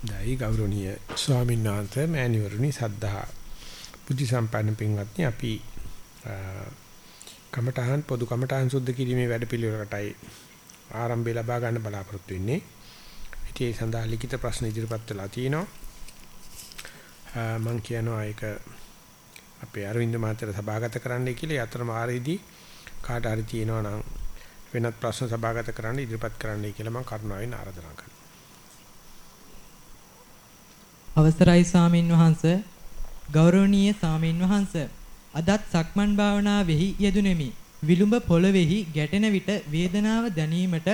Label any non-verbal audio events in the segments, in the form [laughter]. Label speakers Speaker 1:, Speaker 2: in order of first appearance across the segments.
Speaker 1: දෛ ගෞරවනීය ස්වාමීන් වහන්සේ මෑණිවරුනි සද්ධා බුද්ධ සම්පන්න පින්වත්නි අපි කමඨහන් පොදු කමඨහන් සුද්ධ කිරීමේ වැඩපිළිවෙලකටයි ආරම්භය ලබා ගන්න බලාපොරොත්තු වෙන්නේ. ඉතින් ඒ සඳහා ලිඛිත ප්‍රශ්න ඉදිරිපත් වෙලා තිනවා. මම කියනවා ඒක අපේ අරවින්ද මහත්තයා සභාගත කරන්නයි කියලා යතර මාරේදී කාට හරි තියෙනවා නම් වෙනත් ප්‍රශ්න සභාගත කරන්න ඉදිරිපත් කරන්නයි කියලා මම කරුණාවෙන් ආරාධනා කරනවා.
Speaker 2: අවසරයි සාමින් වහන්ස ගෞරවනීය සාමින් වහන්ස අදත් සක්මන් භාවනාවෙහි යෙදුණෙමි. විලුඹ පොළවේහි ගැටෙන විට වේදනාව දැනීමට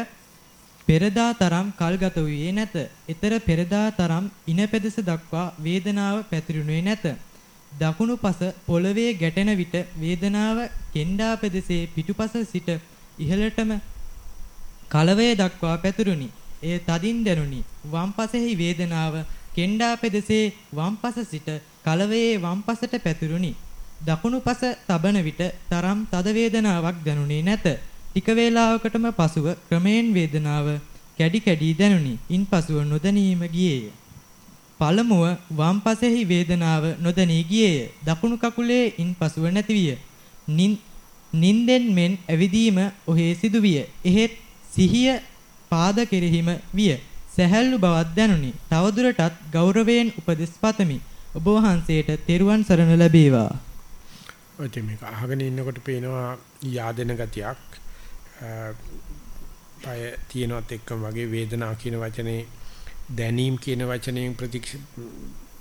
Speaker 2: පෙරදා තරම් කල්ගත වූයේ නැත. ඊතර පෙරදා තරම් ඉනපෙදස දක්වා වේදනාව පැතිරුණේ නැත. දකුණු පස පොළවේ ගැටෙන විට වේදනාව කෙන්ඩා පෙදෙසේ පිටුපස සිට ඉහළටම කලවය දක්වා පැතුරුනි. එය තදින් දැනුනි. වම් පසෙහි වේදනාව කෙන්ඩා පෙදෙසේ වම් පස සිට කලවයේ වම් පසට පැතුරුනි. දකුණු පස තබන විට තරම් තද වේදනාවක් දැනුනේ නැත. ටික වේලාවකටම පසුව ක්‍රමයෙන් වේදනාව කැඩි කැඩි දැනුනි. ඉන්පසුව නොදැනීම ගියේය. පළමුව වම් පසෙහි වේදනාව නොදැනී ගියේය. දකුණු කකුලේ ඉන්පසුව නැතිවිය. නින්දෙන් මෙන් ඇවිදීම ඔහේ සිදුවිය. එහෙත් සිහිය පාද කෙරෙහිම විය. සැහැල්ලු බවක් දැනුනි. තවදුරටත් ගෞරවයෙන් උපදෙස් පතමි. ඔබ වහන්සේට තෙරුවන් සරණ ලැබේවා.
Speaker 1: ඔය මේක අහගෙන ඉන්නකොට පේනවා yaadena ගතියක්. පය තියෙනවත් එක්කම වගේ වේදනාව කියන වචනේ දැනීම කියන වචනයෙන්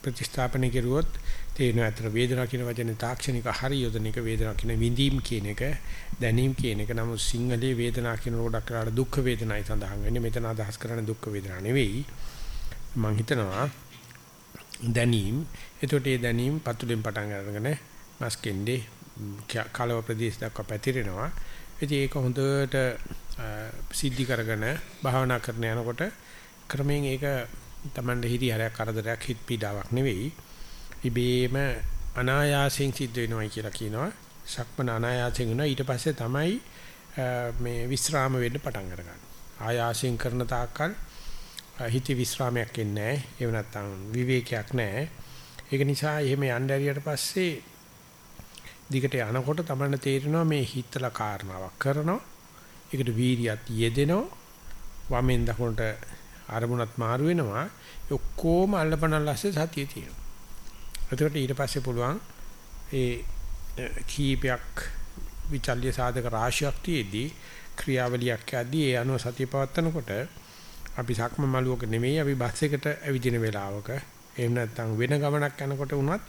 Speaker 1: ප්‍රතිස්ථාපනය කෙරුවොත් තේරෙනවා අතර වේදනාව කියන වචනේ තාක්ෂණික හරි යොදන එක වේදනාව කියන විඳීම් කියන එක දැනීම කියන එක. නමුත් සිංහලයේ වේදනාව කියන රෝඩක් කරාට දුක් වේදනයි සඳහන් වෙන්නේ. මෙතන අදහස් කරන්නේ දුක් වේදනා නෙවෙයි. මම හිතනවා දැනීම. එතකොට ඒ දැනීම පතුලෙන් පටන් අරගෙන මස්කෙන්ඩේ කලව ප්‍රදේශ දක්වා පැතිරෙනවා. ඉතින් ඒක හොඳට සිද්ධි කරගෙන භාවනා කරන යනකොට ක්‍රමයෙන් ඒක Tamande හිරියරයක් කරදරයක් හිත පීඩාවක් නෙවෙයි. ඉබේම අනායාසයෙන් සිද්ධ වෙනවා කියලා කියනවා. සක්මන අනායාසයෙන් වෙනවා ඊට පස්සේ තමයි මේ විස්්‍රාම වෙන්න පටන් අරගන්නේ. ආයාසයෙන් කරන තාක්කල් හිත විස්්‍රාමයක් එන්නේ නැහැ. ඒව නැත්තම් විවේකයක් නැහැ. ඒක නිසා එහෙම යන්න ඇරියට පස්සේ දිගට යනකොට තමයි තේරෙනවා මේ හිතලා කාරණාවක් කරනවා. ඒකට වීරියත් යෙදෙනවා. වමෙන් දකුණට අරමුණත් මාරු වෙනවා. ඔක්කොම අල්ලපනල්ලස්සේ සතිය තියෙනවා. එතකොට ඊට පස්සේ පුළුවන් ඒ කීපයක් විචල්්‍ය සාධක රාශියක් තියේදී ක්‍රියාවලියක් යද්දී ඒ අනුව සතිය පවත්නකොට අපි සක්ම මළුවක නෙමෙයි අපි බස් එකට ඇවිදින වෙලාවක. එහෙම නැත්නම් වෙන ගමනක් යනකොට වුණත්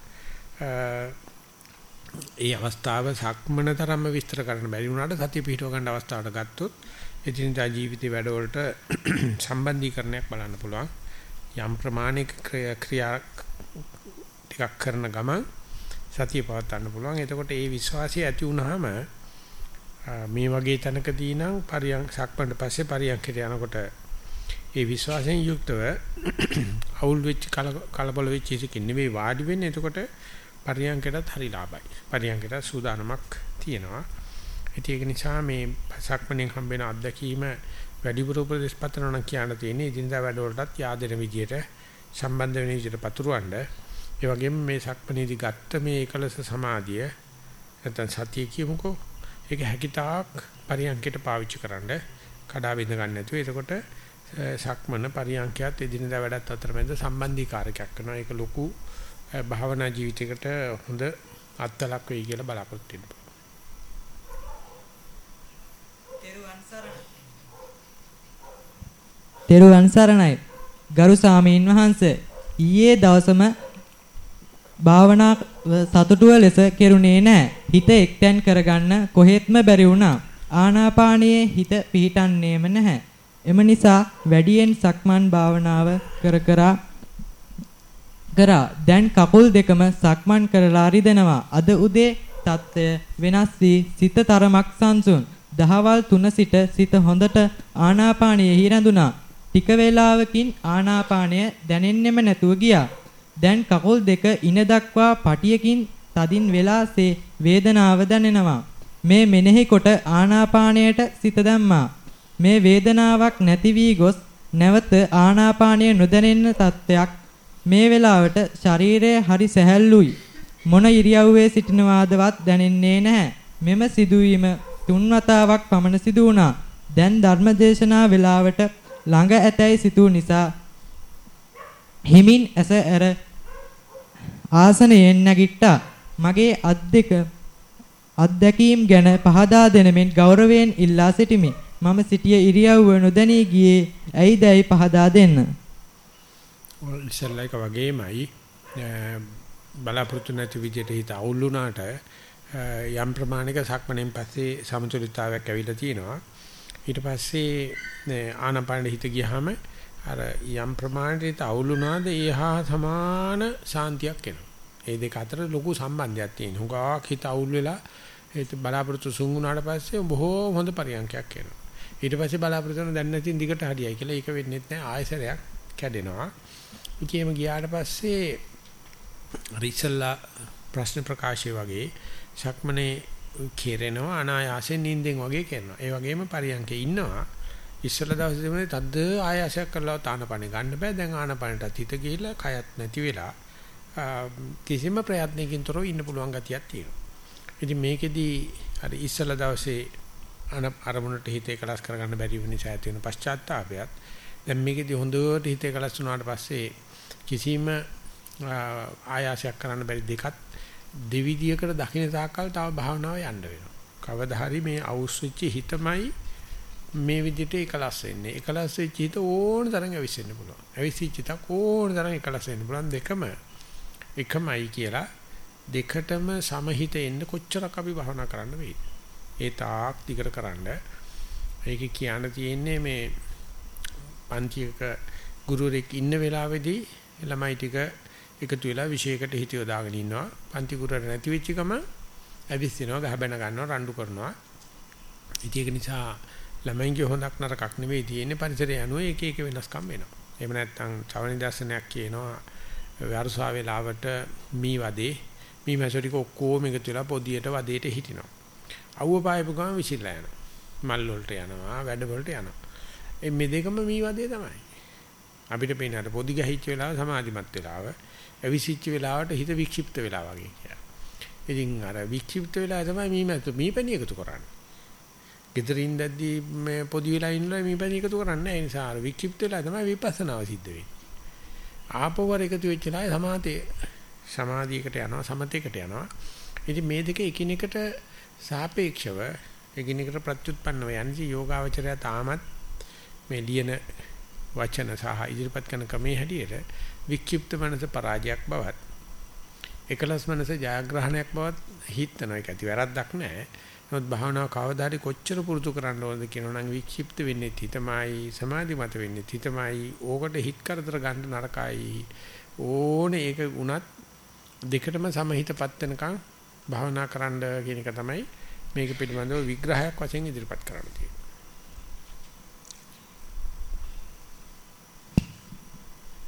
Speaker 1: ඒ අවස්ථාව සක්මන තරම්ම විස්තර කරන්න බැරි වුණාට සතිය පිහිටව ගන්න අවස්ථාවට ගත්තොත් එදිනදා ජීවිතේ වැඩවලට [clears throat] සම්බන්ධීකරණයක් බලන්න පුළුවන්. යම් ප්‍රමාණික ක්‍රියා ටිකක් කරන ගමන් සතිය පවත්වන්න පුළුවන්. එතකොට ඒ විශ්වාසය ඇති වුනහම මේ වගේ තැනකදී නම් පරියන් සක්මණට පස්සේ පරියන්කට යනකොට ඒ විශ්වාසයෙන් යුක්තව [clears throat] අවුල් වෙච්ච කලබල වෙච්ච ඉසකින් නෙවෙයි වාඩි වෙන්නේ. එතකොට පරියන්කටත් හරි ලාභයි. පරියන්කට සූදානමක් තියෙනවා. ඒක නිසා මේ සක්මණෙන් හම්බෙන අත්දැකීම වැඩිපුර උපදේශ පත්‍රන නම් කියන්න තියෙන්නේ ඉදින්දා වැඩවලටත් yaadena විදියට සම්බන්ධ වෙන විදියට පතුරවන්න ඒ වගේම මේ සක්මණේදී ගත්ත මේ ඒකලස සමාධිය නැත්නම් සතිය කියමුකෝ ඒක හැකිතාක් පරියන්කයට පාවිච්චි කරන්න කඩා විඳ ගන්න නැතුව එතකොට සක්මන පරියන්කයත් එදිනදා වැඩත් අතරමැද සම්බන්ධීකාරකයක් කරනවා ඒක ලොකු භාවනා ජීවිතයකට හොඳ අත්ලක් වෙයි කියලා බලාපොරොත්තු වෙනවා.
Speaker 2: තෙරුවන් සරණයි. ගරු සාමීන් වහන්ස ඊයේ දවසම භාවනා සතුටුව ලෙස කෙරුණේ නැහැ. හිත එක්තැන් කරගන්න කොහෙත්ම බැරි වුණා. ආනාපානයේ හිත පිහිටන්නේම නැහැ. එම නිසා වැඩියෙන් සක්මන් භාවනාව කර කරා කරා දැන් කකුල් දෙකම සක්මන් කරලා රිදෙනවා. අද උදේ තත්ත්වය වෙනස් වී සිත තරමක් සංසුන්. දහවල් 3 සිට සිත හොඳට ආනාපානයේ හිරඳුනා. ටික වේලාවකින් ආනාපානය දැනෙන්නෙම නැතුව ගියා. දැන් කකුල් දෙක ඉන දක්වා පටියකින් තදින් වෙලාසේ වේදනාව දැනෙනවා. මේ මෙනෙහි කොට ආනාපානයට සිත දැම්මා. මේ වේදනාවක් නැති වී ගොස් නැවත ආනාපානය නොදැනෙන තත්ත්වයක් මේ වෙලාවට ශරීරය හරි සැහැල්ලුයි. මොන ඉරියව්වේ සිටිනවාදවත් දැනෙන්නේ නැහැ. මෙම සිදුවීම තුන් වතාවක් පමණ සිදු වුණා. දැන් ධර්මදේශනා වෙලාවට ළඟ ඇතැයි සිතූ නිසා හිමින් ඇස ඇර ආසනයෙන් නැගිට්ටා. මගේ අත් දෙක අත්දැකීම් ගැන පහදා දෙනමින් ගෞරවයෙන් ඉල්ලා සිටිමි. මම සිටිය ඉරියව්ව නොදැනී ගියේ ඇයිදයි පහදා දෙන්න.
Speaker 1: ඉස්සල්ලා එක වගේමයි බලාපොරොත්තු නැති විදිහට හිත අවුල් වුණාට යම් ප්‍රමාණික සක්මණෙන් පස්සේ සමතුලිතතාවයක් ඇවිල්ලා තියෙනවා. ඊට පස්සේ ආනපාන හිත ගියාම අර යම් ප්‍රමාණයට අවුල් වුණාද ඒහා සමාන සාන්තියක් එනවා. ඒ දෙක අතර ලොකු සම්බන්ධයක් තියෙනවා. හුඟක් හිත අවුල් වෙලා ඒ බලාපොරොත්තු සුන් වුණාට පස්සේ බොහෝ හොඳ පරියන්කයක් එනවා. ඊට පස්සේ බලාපොරොත්තු වෙන දැන් නැතිනම් දිගට හරියයි කියලා ඒක වෙන්නේ නැහැ ආයසරයක් කැඩෙනවා. ඉතින් ගියාට පස්සේ රිසල්ලා ප්‍රශ්න ප්‍රකාශය වගේ ශක්මනේ කෙරෙනවා අනායාසයෙන් නිින්දෙන් වගේ කරනවා. ඒ වගේම පරියන්කේ ඉන්නවා. ඉස්සල දවසේ තිබුණේ තද්ද ආයාසයක් කරලා තානපනේ ගන්න බෑ. දැන් ආනපනටත් හිත ගිහිලා කයත් නැති වෙලා කිසිම ප්‍රයත්නකින් තොරව ඉන්න පුළුවන් ගතියක් තියෙනවා. ඉතින් මේකෙදි අර ඉස්සල දවසේ අන අරමුණට හිත එකලස් කරගන්න බැරි වෙන නිසා ඇති වෙන පශ්චාත්තාපයත් දැන් මේකෙදි හොඳට හිත එකලස් වුණාට පස්සේ කිසිම ආයාසයක් කරන්න බැරි දෙකත් දෙවිදියකට දකින්න තාක්කල් තව භාවනාව යන්න වෙනවා. කවදා හරි මේ අවුස්සුච්ච හිතමයි මේ විදිහට එකලස් වෙන්නේ. එකලස් වෙච්ච හිත ඕන තරම් ඇවිස්සෙන්න පුළුවන්. ඇවිස්සිච්ච හිත ඕන තරම් එකලස් වෙන්න පුළුවන්. දෙකම එකමයි කියලා දෙකටම සමහිත එන්න කොච්චරක් අපි භවනා කරන්න වෙයිද? ඒ තාක් දිගට කරන්න. ඒක කියන්න තියෙන්නේ මේ පන්තියක ගුරුවරයෙක් ඉන්න වෙලාවේදී ළමයි ටික එකතු වෙලා විශේෂයකට හිත යොදාගෙන ඉන්නවා. පන්ති ගුරුවර නැති වෙච්ච ගම ඇවිස්සිනවා, ගහබැන ගන්නවා, රණ්ඩු කරනවා. ඉතින් ඒක නිසා ළමයින්ගේ හොඳක් නරකක් නෙවෙයි තියෙන්නේ පරිසරය අනුව එක එක වෙනස්කම් වෙනවා. එහෙම නැත්නම් චවනි දර්ශනයක් කියනවා වර්ෂා වේලාවට මී වදේ මී මැසටික ඔක්කොම එකතු වෙලා පොදියට වදේට හිටිනවා. අවුව පායපු ගමන් විසිරලා යනවා. මල් වලට යනවා, වැඩ වලට යනවා. මේ දෙකම මී වදේ තමයි. අපිට පේන අර පොදි ගහිච්ච වෙලාව සමාධිමත් වෙලාව, අවිසිච්ච වෙලාවට හිත වික්ෂිප්ත වෙලා වගේ කියලා. ඉතින් අර වික්ෂිප්ත වෙලා තමයි මී මැතු මී පැණි එකතු කරන්නේ. ගෙදරින් දැද්දී මේ පොදි වෙලා ඉන්නවා මේ පැණි එකතු කරන්නේ ඒ නිසා අර වික්ෂිප්ත වෙලා තමයි විපස්සනාව සිද්ධ වෙන්නේ. ආපවර එකතු වෙච්ච ණය සමාතේ සමාධියකට යනවා සමතේකට යනවා. ඉතින් මේ දෙක එකිනෙකට සාපේක්ෂව එකිනෙකට ප්‍රත්‍යুৎපන්නව යන්නේ යෝගාවචරය තාමත් මේ ලියන වචන සහ ඉදිරිපත් කරන ක්‍රමයේ හැටියට වික්ෂිප්ත මනස පරාජයක් බවත් එකලස් මනස ජයග්‍රහණයක් බවත් හිතනවා ඒක ඇති වැරද්දක් නැහැ. නමුත් භාවනාව කවදා හරි කොච්චර පුරුදු කරන්න ඕනද කියනවා නම් වික්ෂිප්ත වෙන්නේ හිතමයි සමාධිමත් වෙන්නේ හිතමයි ඕකට හිත කරදර ගන්න නරකයි ඕනේ ඒක උනත් දෙකටම සමහිතපත් වෙනකන් භාවනා කරන්න කියන එක තමයි මේක පිළිබඳව විග්‍රහයක් වශයෙන් ඉදිරිපත් කරන්න තියෙන්නේ.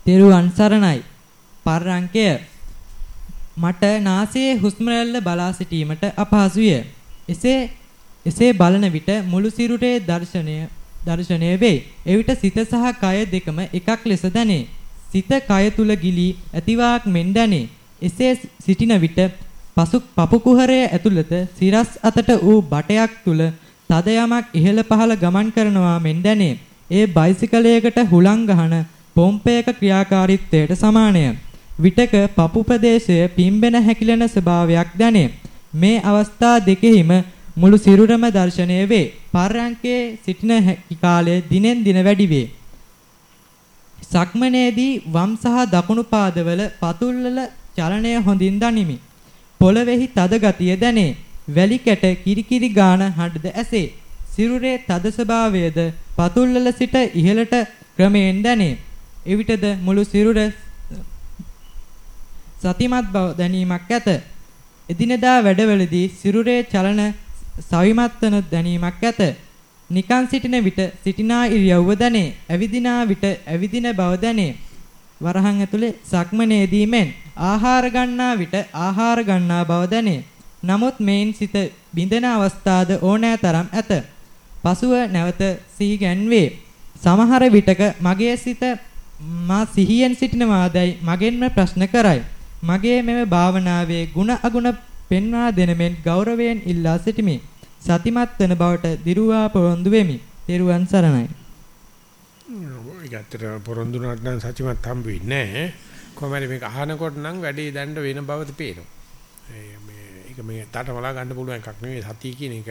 Speaker 2: තෙරුවන් සරණයි. පර්රංකය මට නාසයේ හුස්ම රැල්ල බලා සිටීමට අපහසුය. එසේ එසේ බලන විට මුළු සිරුරේ දර්ශනය දර්ශනය වේ. එවිට සිත සහ කය දෙකම එකක් ලෙස දැනේ. සිත කය තුල ගිලී ඇතිවාක් මෙන් දැනේ. එසේ සිටින විට පසු පපු කුහරය ඇතුළත සිරස් අතට වූ බටයක් තුල තද යමක් ඉහළ පහළ ගමන් කරනවා මෙන් දැනේ. ඒ බයිසිකලයකට හුලං ගහන පොම්පයක ක්‍රියාකාරීත්වයට සමානය. විටක පපු ප්‍රදේශය පිම්බෙන හැකිලෙන ස්වභාවයක් දැනේ. මේ අවස්ථා දෙකෙහිම මුළු සිරුරම දැర్శණය වේ. පර්යංකේ සිටින කාලය දිනෙන් දින වැඩි වේ. සක්මනේදී වම් සහ දකුණු පාදවල පතුල්වල චලනය හොඳින් දනිමි. පොළවේහි තද ගතිය දැනේ. වැලි කැට කිරිකිරි ගාන හඬද ඇසේ. සිරුරේ තද ස්වභාවයද පතුල්වල සිට ඉහළට ක්‍රමයෙන් දැනේ. එවිටද මුළු සිරුර සතිමත් බව දැනීමක් ඇත. එදිනදා වැඩවලදී සිරුරේ චලන සවිමත් වන දැනීමක් ඇත. නිකන් සිටින විට සිටිනා ඉරියව්ව දැනේ. ඇවිදිනා විට ඇවිදින බව දැනේ. වරහන් ඇතුලේ සක්මනේදී මෙන් ආහාර ගන්නා විට ආහාර ගන්නා බව දැනේ. නමුත් මේන් සිත බිඳෙන අවස්ථාද ඕනෑ තරම් ඇත. පසුව නැවත සිහි ගැන්වේ. සමහර විටක මගේ සිත මා සිහියෙන් සිටිනවාදයි මගෙන්ම ප්‍රශ්න කරයි. මගේ මෙම භාවනාවේ ಗುಣ අගුණ පෙන්වා දෙනමෙන් ගෞරවයෙන් ඉල්ලා සිටිමි. සතිමත් වන බවට දිරුවා පොරොන්දු වෙමි. තෙරුවන් සරණයි.
Speaker 1: ඒකට පොරොන්දු නැත්නම් සත්‍යමත් හම්බ වෙන්නේ නැහැ. කොහමද මේක අහනකොට නම් වැඩේ දැන්න වෙන බවද පේනවා. මේ ඒක මේ තාටමලා ගන්න පුළුවන් එකක් නෙවෙයි සතිය කියන එක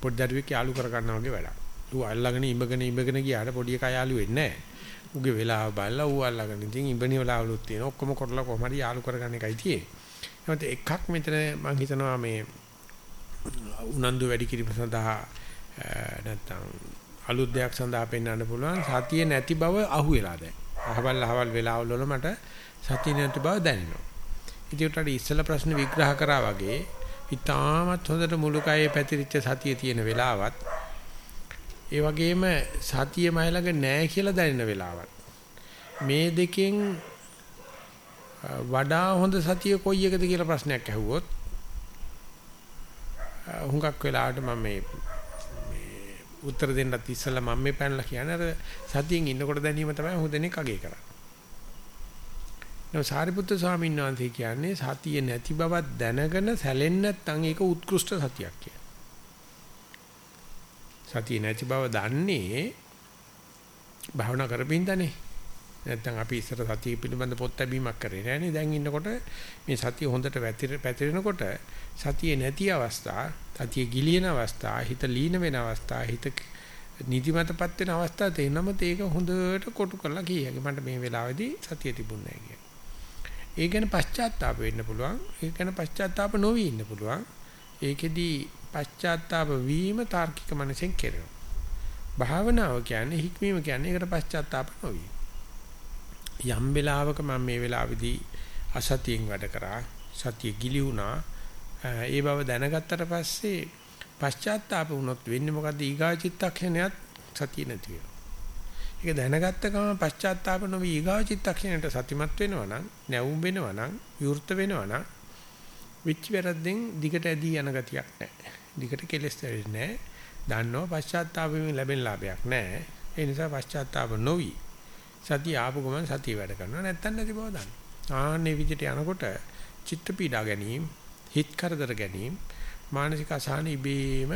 Speaker 1: පොඩි දරුවෙක් යාළු කර ගන්නවා වගේ වැඩක්. ඌ අල්ලගෙන ඉඹගෙන ඉඹගෙන ගියාට පොඩි එකා යාළු වෙන්නේ නැහැ. ඌගේ වෙලාව බලලා ඌ අල්ලගෙන ඉතින් ඉඹණි වෙලාවලුත් තියෙනවා. ඔක්කොම කරලා කොහොම හරි යාළු කරගන්න එකයි තියෙන්නේ. ඒත් එකක් මෙතන මම හිතනවා මේ උනන්දු වැඩි කිරීම සඳහා නැත්තම් අලුත් දෙයක් සඳහා පෙන්වන්න පුළුවන් සතිය නැති බව අහුවෙලා දැන්. අහවල් අහවල් වෙලාවල් වල මට සතිය නැති බව දැනෙනවා. ඉතින් උටට ඉස්සෙල්ලා ප්‍රශ්න විග්‍රහ කරා වගේ ඉතාමත් හොඳට මුළු කයේ පැතිරිච්ච සතිය තියෙන වෙලාවත් ඒ වගේම සතිය මයිලඟ නැහැ කියලා දැනෙන වෙලාවත් මේ දෙකෙන් වඩා හොඳ සතිය කොයි එකද කියලා ප්‍රශ්නයක් ඇහුවොත් හුඟක් වෙලාවට මම මේ උත්තර දෙන්නත් ඉස්සෙල්ලා මම මේ පැනලා කියන්නේ අර සතියෙන් ඉන්නකොට දැනීම තමයි හොඳනේ කගේ කරන්නේ. නෝ සාරිපුත්‍ර ස්වාමීන් වහන්සේ කියන්නේ සතිය නැති බවක් දැනගෙන සැලෙන්නේ නැත්නම් ඒක උත්කෘෂ්ඨ සතියක් කියලා. සතිය නැති බව දන්නේ භාවනා කරපින්දනේ. නැත්නම් අපි ඉස්සර සතිය පිළිබඳ පොත් ලැබීමක් කරේ නෑනේ. දැන් ඉන්නකොට මේ සතිය හොඳට පැතිරෙනකොට සතිය නැති අවස්ථා, සතිය ගිලින අවස්ථා, හිත ලීන වෙන අවස්ථා, හිත නිදිමතපත් වෙන අවස්ථා තේනම ඒක හොඳට කොටු කරලා කියයි. මට මේ වෙලාවේදී සතිය තිබුණේ නෑ ඒ ගැන පශ්චාත්තාප වෙන්න පුළුවන්. ඒ ගැන පශ්චාත්තාප නොවි ඉන්න පුළුවන්. ඒකෙදි පශ්චාත්තාප වීම තාර්කික මනසෙන් කෙරෙනවා. භාවනාව කියන්නේ හික්මීම කියන්නේ ඒකට පශ්චාත්තාප නොවි. යම් වෙලාවක මම මේ වෙලාවේදී අසතියෙන් වැඩ කරා සතිය ගිලි වුණා ඒ බව දැනගත්තට පස්සේ පශ්චාත්තාප වුණොත් වෙන්නේ මොකද්ද ඊගා චිත්තක්ෂණයත් සතිය නැති වෙනවා. ඒක දැනගත්ත ගමන් පශ්චාත්තාප නොවි ඊගා චිත්තක්ෂණයට සතිමත් වෙනවා නම් නැවුම් වෙනවා නම් විවෘත වෙනවා නම් විච් වැරද්දෙන් දිගට ඇදී යන ගතියක් නැහැ. දිගට කෙලස් වෙන්නේ නැහැ. දන්නව පශ්චාත්තාපයෙන් ලැබෙන ලාභයක් නැහැ. ඒ නිසා පශ්චාත්තාප නොවි සතිය ආපු ගමන් සතිය වැඩ කරනවා නැත්තම් නැති බව දන්න. ආන්නේ විදිහට යනකොට චිත්ත පීඩා ගැනීම, හිත කරදර ගැනීම, මානසික අසහන ඉබේම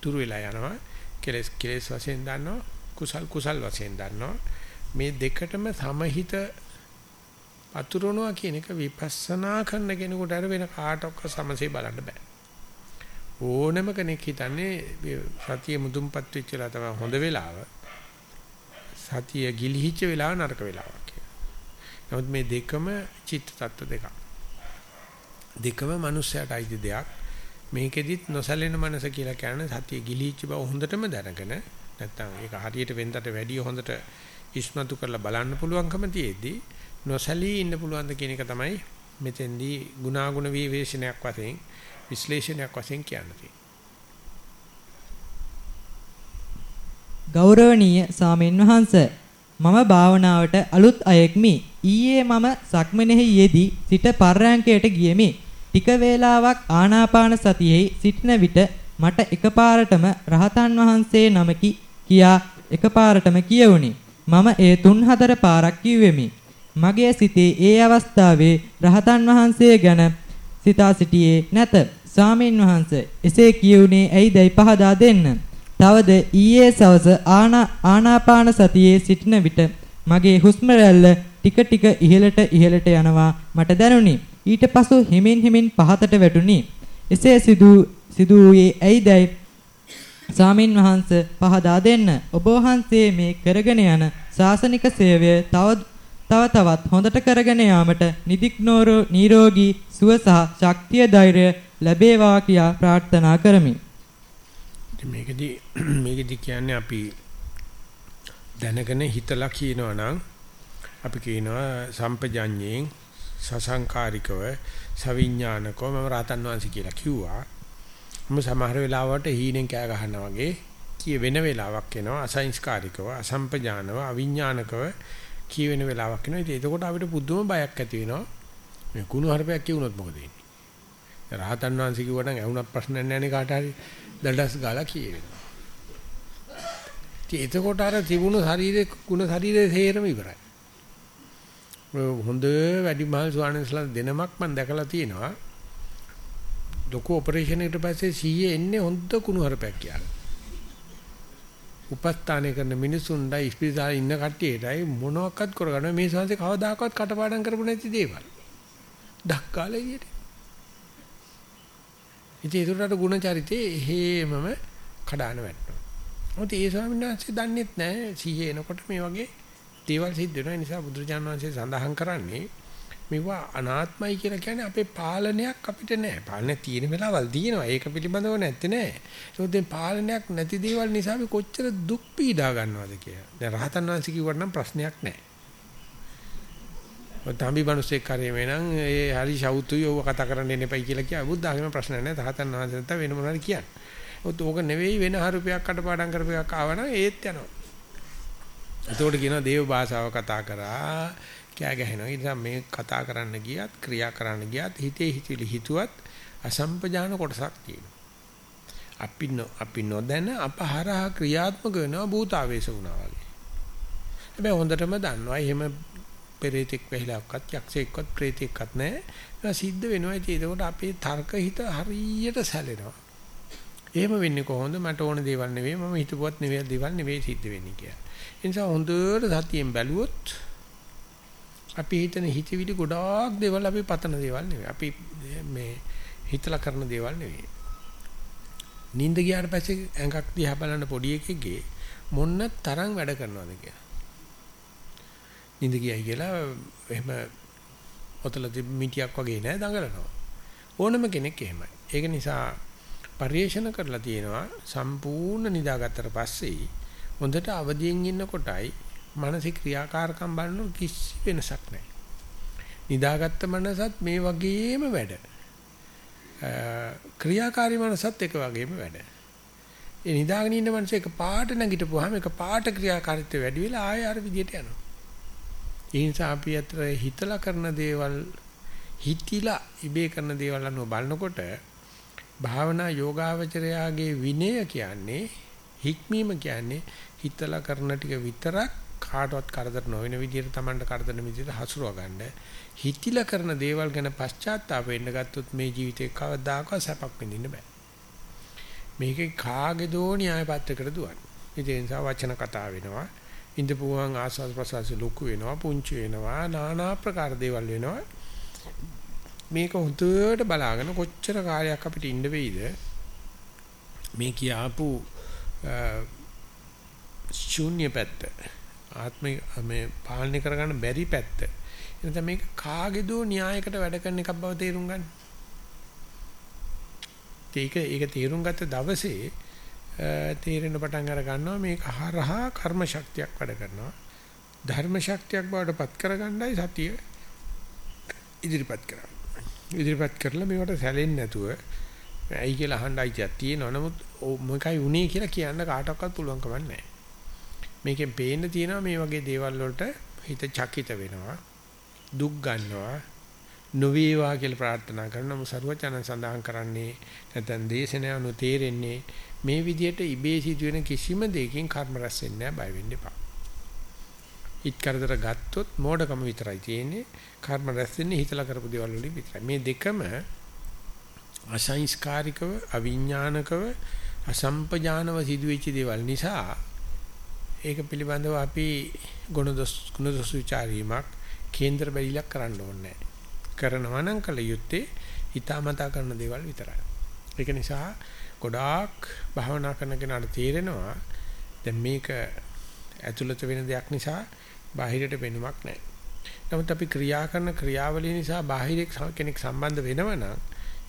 Speaker 1: තුරු වෙලා යනවා. කෙලස් කෙලස් වශයෙන් දන්නවා, කුසල් කුසල් වශයෙන් දන්නවා. මේ දෙකටම සමහිත අතුරුනවා කියන එක විපස්සනා කරන කෙනෙකුට අර වෙන කාටවත් සමසේ බලන්න බෑ. ඕනම කෙනෙක් හිතන්නේ සතිය මුදුන්පත් වෙච්ච වෙලාව තමයි හොඳ වෙලාව. සතිය ගිලිහිච්ච වෙලාව නරක වෙලාවක් කියලා. නමුත් මේ දෙකම චිත්ත tattwa දෙකක්. දෙකම මනුස්සයට අයිති දෙයක්. මේකෙදිත් නොසැලෙන මනස කියලා කියන්නේ සතිය ගිලිහිච්ච බව හොඳටම දැනගෙන නැත්තම් ඒක හරියට වෙන්දට වැඩිය හොඳට ඉස්මතු කරලා බලන්න පුළුවන්කම තියේදී නොසැලී ඉන්න පුළුවන්ද කියන එක තමයි මෙතෙන්දී ගුණාගුණ විවේචනයක් වශයෙන් විශ්ලේෂණයක් වශයෙන් කියන්නේ.
Speaker 2: ගෞරවනීය සාමෙන් වහන්ස මම භාවනාවට අලුත් අයෙක්මි. ඊයේ මම සක්මනේහි යෙදී සිට පර්යංකයට ගියෙමි. ටික වේලාවක් ආනාපාන සතියෙහි සිටින විට මට එකපාරටම රහතන් වහන්සේ නමකි කියා එකපාරටම කියවුනි. මම ඒ තුන් හතර පාරක් කිව්වෙමි. මගේ සිතේ ඒ අවස්ථාවේ රහතන් වහන්සේ ගැන සිතා සිටියේ නැත. ස්වාමින් වහන්සේ එසේ කියුනේ ඇයිදයි පහදා දෙන්න. තවද ඊයේ සවස ආනාපාන සතියේ සිටින විට මගේ හුස්ම රැල්ල ටික ටික ඉහළට ඉහළට යනවා මට දැනුනි. ඊට පසු හිමින් හිමින් පහතට වැටුනි. එසේ සිදු සිදු වූයේ ඇයිදයි ස්වාමින් වහන්සේ පහදා දෙන්න. ඔබ වහන්සේ මේ කරගෙන යන ශාසනික සේවය තව තව තවත් හොඳට කරගෙන යාමට නිදික් නිරෝගී සුව සහ ශක්තිය ධෛර්ය ලැබේවා කියා ප්‍රාර්ථනා කරමි.
Speaker 1: මේකදී මේකදී [clears throat] කියන්නේ අපි දැනගෙන හිතලා කියනවා නම් අපි කියනවා සම්පජඤ්ඤයෙන් සසංකාරිකව සවිඥානිකව මම රහතන් වහන්සේ කියලා කිව්වා. මම සමහර වෙලාවට හීනෙන් කෑ ගහනවා වගේ කිය වෙන වෙලාවක් එනවා අසංස්කාරිකව අසම්පජානව අවිඥානිකව කිය වෙන වෙලාවක් එනවා. ඉතින් එතකොට අපිට පුදුම බයක් ඇති වෙනවා. මේ කුණු හරපයක් කියුණොත් මොකද වෙන්නේ? රහතන් වහන්සේ කිව්වට නම් ඇහුණක් ප්‍රශ්න නැහැ නේ කාට හරි. දඩස් ගාලා කියවෙනවා. ඉතින් එතකොට අර තිබුණු ශරීරේ ಗುಣ ශරීරේ තේරම ඉවරයි. හොඳ වැඩිමහල් ස්වාමීන්වහන්සේලා දෙනමක් මම දැකලා තියෙනවා. ලොකු ඔපරේෂන් එකට පස්සේ සීයේ එන්නේ හොඳ කුණු හරපයක් කියලා. උපස්ථානය කරන මිනිසුන්ලා ඉස්පිරිතාලේ ඉන්න කට්ටියටයි මොනවාක්වත් කරගන්න මේ සංසේ කවදාකවත් කටපාඩම් කරපු නැති දේවල්. දක්කාලේ විදියට. ඉතින් ඒතරට ගුණ චරිතේ හේමම කඩාන වැටෙනවා. මොකද ඒ ස්වාමීන් වහන්සේ දන්නේත් නැහැ සීයේ එනකොට මේ වගේ දේවල් සිද්ධ වෙනවා. ඒ නිසා බුදුරජාණන් වහන්සේ සඳහන් කරන්නේ මේවා අනාත්මයි කියලා කියන්නේ අපේ පාලනයක් අපිට නැහැ. පාලනය තියෙන වෙලාවල් තියෙනවා. ඒක පිළිබඳව නැත්තේ නෑ. ඒකෝ දැන් පාලනයක් නැති දේවල් නිසා අපි කොච්චර දුක් පීඩා ගන්නවද කියලා. දැන් රහතන් වහන්සේ කිව්වට නම් ප්‍රශ්නයක් නැහැ. තම්බි මිනිස්සෙක් කරේ වෙනං ඒ හරි ෂවුතුයි ඔව කතා කරන්න එන්න එපයි කියලා කියා බුද්ධ ආගම ප්‍රශ්න නැහැ. රහතන් වහන්සේ නැත්නම් වෙන මොනවද කියන්නේ. ඔත් ඕක නෙවෙයි වෙන හරුපයක් කටපාඩම් කරපයක් ආවනම් ඒත් යනවා. එතකොට කියනවා දේව භාෂාව කතා කරා කෑ ගැහෙනවා. ඒ නිසා මේ කතා කරන්න ගියත් ක්‍රියා කරන්න ගියත් හිතේ හිතවිලි හිතුවත් අසම්පජාන කොටසක් තියෙනවා. අපි අපි නොදැන අපහරහා ක්‍රියාත්මක වෙනවා භූතාවේශ වුණා වගේ. හැබැයි හොඳටම දන්නවා එහෙම පෙරේතෙක් වෙහිලාක්වත් යක්ෂයෙක්වත් ප්‍රේතෙක්වත් නැහැ. ඒක සිද්ධ වෙනවා. ඒකෝට අපේ තර්ක හිත හරියට සැලෙනවා. එහෙම වෙන්නේ කොහොමද? මට ඕන දේවල් නෙවෙයි මම හිතුවත් නෙවෙයි දේවල් නෙවෙයි සිද්ධ වෙන්නේ කියලා. ඒ නිසා හොඳට සතියෙන් බැලුවොත් අපි හිතන හිතවිලි ගොඩාක් දේවල් අපි පතන දේවල් නෙවෙයි. අපි මේ හිතලා කරන දේවල් නෙවෙයි. නිින්ද ගියාට පස්සේ ඇඟක් දිහා බලන පොඩි එකෙක්ගේ මොන්න තරම් වැඩ කරනවද කියලා. නිින්ද ගියයි කියලා එහෙම ඔතල මිටියක් වගේ නෑ දඟලනවා. ඕනම කෙනෙක් එහෙමයි. ඒක නිසා පරිේශන කරලා තියෙනවා සම්පූර්ණ නිදාගත්තට පස්සේ හොඳට අවදියෙන් ඉන්නකොටයි මානසික ක්‍රියාකාරකම් බලන කිසි වෙනසක් නැහැ. නිදාගත්ත මනසත් මේ වගේම වැඩ. ක්‍රියාකාරී මනසත් එක වගේම වැඩ. ඒ නිදාගෙන ඉන්න මනස එක පාට නැගිටපුවාම එක පාට ක්‍රියාකාරීත්වය වැඩි වෙලා ආයෙ අර විදියට යනවා. ඒ නිසා අපි අතර හිතලා කරන දේවල් හිතිලා ඉබේ කරන දේවල් අනුව බලනකොට භාවනා යෝගාවචරයාගේ විනය කියන්නේ හික්මීම කියන්නේ හිතලා කරන ටික විතරක් කාටවත් කරදර නොවන විදිහට Tamanට කරදර විදිහට හසුරව ගන්න. හිතිලා කරන දේවල් ගැන පශ්චාත්තාප වෙන්න ගත්තොත් මේ ජීවිතේ කවදාකවත් සැපක් විඳින්න බෑ. මේකේ කාගේ දෝ න්‍යාය පත්‍රයකට දුවන්නේ. ඒ නිසා වචන කතා වෙනවා. ඉඳපුවාන් ආස්වාද ප්‍රසවාස ලොකු වෙනවා, පුංචි වෙනවා, নানা ආකාර දේවල් වෙනවා. මේක හුදුවට බලාගෙන කොච්චර කාලයක් අපිට ඉන්න වෙයිද මේ කියාපු ශූන්‍ය පැත්ත ආත්මය මේ පාලනය කරගන්න බැරි පැත්ත එනත මේක කාගේදෝ න්‍යායකට වැඩ කරන එකක් බව තේරුම් ගන්න. ඒක ඒක තේරුම් ගත්ත දවසේ තේරෙන පටන් අර ගන්නවා මේක හරහා කර්ම ශක්තියක් වැඩ කරනවා. ධර්ම ශක්තියක් බවට පත් කරගන්නයි සතිය ඉදිරිපත් කරන්නේ. ඉදිරිපත් කරලා මේවට සැලෙන්නේ නැතුව ඇයි කියලා අහන්න අයිතියක් තියෙනවා. නමුත් මොකයි උනේ කියලා කියන්න කාටවත් පුළුවන් කමක් නැහැ. මේකෙන් පේන්න තියෙනවා මේ වගේ දේවල් වලට හිත චකිත වෙනවා. දුක් ගන්නවා. නොවේවා කියලා ප්‍රාර්ථනා කරනවා. සරුවචන සඳහන් කරන්නේ නැත්නම් දේශනාව නු තේරෙන්නේ මේ විදිහට ඉබේ සිදුවෙන කිසිම දෙයකින් කර්ම රැස් වෙන්නේ නැහැ. බය වෙන්න එපා. හිත කරදර ගත්තොත් මෝඩකම විතරයි තියෙන්නේ. කර්ම රැස් වෙන්නේ හිතලා කරපු දේවල් වලින් විතරයි. මේ දෙකම අසංස්කාරිකව, අවිඥානිකව, අසම්පජානව සිදුවෙච්ච දේවල් නිසා ඒක පිළිබඳව අපි ගුණදොස් ගුණදොස් ਵਿਚාරීමක් කේන්දර බැලිලක් කරන්න ඕනේ කරනවා නම් කල යුත්තේ හිතාමතා කරන දේවල් විතරයි. ඒක නිසා ගොඩාක් භාවනා කරන කෙනාට තේරෙනවා දැන් මේක ඇතුළත වෙන දෙයක් නිසා බාහිරට වෙනුමක් නැහැ. නමුත් අපි ක්‍රියා කරන ක්‍රියාවලිය නිසා බාහිර කෙනෙක් සම්බන්ධ වෙනවනම්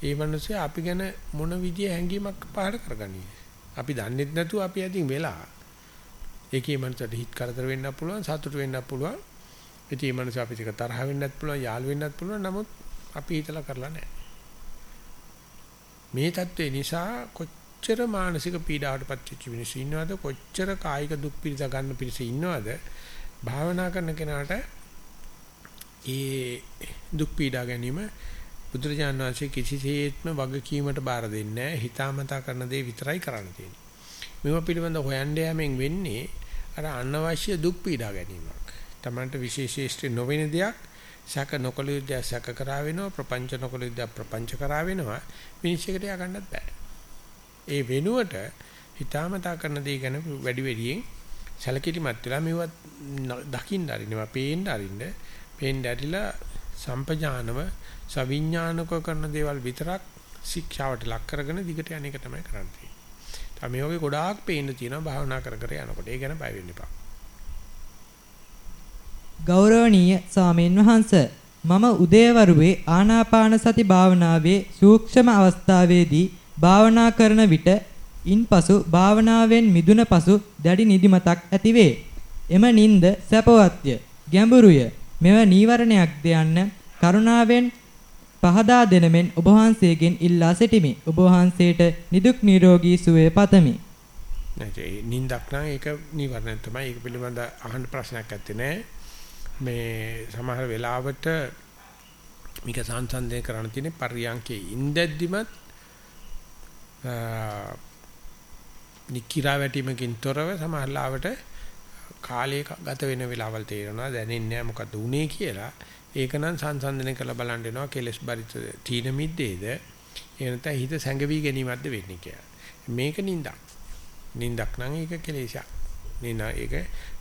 Speaker 1: ඒ මිනිස්සයා අපි ගැන මොන විදිය හැඟීමක් පහළ කරගනීද? අපි දන්නේ නැතුව අපි ඇතින් වෙලා ඒකේ මනසට හිත කරදර වෙන්නත් පුළුවන් සතුට වෙන්නත් පුළුවන්. ඉතින් මේ මනස අපිට තරහ වෙන්නත් පුළුවන් යාළු වෙන්නත් පුළුවන්. නමුත් අපි හිතලා කරලා නැහැ. මේ தત્ත්වේ නිසා කොච්චර මානසික පීඩාවටපත් වෙච්ච මිනිස්සු ඉන්නවද කොච්චර කායික දුක් පිළිස ගන්න පිළිස ඉන්නවද භාවනා කරන කෙනාට ඒ දුක් පීඩා ගැනීම බුදුරජාණන් වහන්සේ කිසිසේත්ම වගකීමට බාර දෙන්නේ නැහැ හිතාමතා කරන දේ විතරයි කරන්න තියෙන්නේ මේවා පිළිබඳ හොයන්න යෑමෙන් වෙන්නේ අර අනවශ්‍ය දුක් පීඩා ගැනීමක්. Tamanට විශේෂීෂ්ඨ නොවන දෙයක් සැක නොකළ යුද්ධය සැක කරා වෙනවා ප්‍රපංච නොකළ යුද්ධය ප්‍රපංච කරා වෙනවා විනිශ්චයකට යකන්නත් බෑ. ඒ වෙනුවට හිතාමතා කරන දේ ගැන වැඩි වැඩියෙන් සැලකිලිමත් වෙලා මේවත් දකින්න අරිනවා පේන්න අරින්න පේන්න ඇරිලා සම්පජානව සවිඥානික කරන දේවල් විතරක් ශික්ෂාවට ලක් කරගෙන දිගට යන එක තමයි කරන්නේ. තමයි මේ වගේ ගොඩාක් පේන්න තියෙනවා භාවනා කර කර යනකොට. ඒ ගැන බය වෙන්න එපා.
Speaker 2: ගෞරවනීය සාමීන් වහන්ස මම උදේවරුවේ ආනාපාන සති භාවනාවේ සූක්ෂම අවස්ථාවේදී භාවනා කරන විට ඉන්පසු භාවනාවෙන් මිදුන පසු දැඩි නිදිමතක් ඇතිවේ. එම නිින්ද සැපවත්ය, ගැඹුරුය. මෙව නීවරණයක්ද යන්න කරුණාවෙන් පහදා දෙනමෙන් ඔබ වහන්සේගෙන් ඉල්ලා සිටිමි. ඔබ වහන්සේට නිදුක් නිරෝගී සුවය පතමි.
Speaker 1: නැත්නම් නිින්දක් නම් ඒක නීවරණ තමයි. ඒක පිළිබඳ අහන්න ප්‍රශ්නයක් නැත්තේ නෑ. මේ සමහර වෙලාවට මේක සංසන්දනය කරන්න තියෙන පරියන්කේ ඉඳද්දිමත් නිකිරා වැටීමකින් තොරව සමහරලාවට කාලයක ගත වෙන වෙලාවල් තේරෙනවා දැනෙන්නේ නැහැ මොකද්ද උනේ කියලා ඒක නම් සංසන්දනය කරලා බලන්න වෙනවා කෙලස් බරිත තීන මිද්දේද එහෙම හිත සැඟවි ගැනීමක්ද වෙන්නේ කියලා මේක නින්දක් නින්දක් නම් ඒක කෙලෙසක් නින ඒක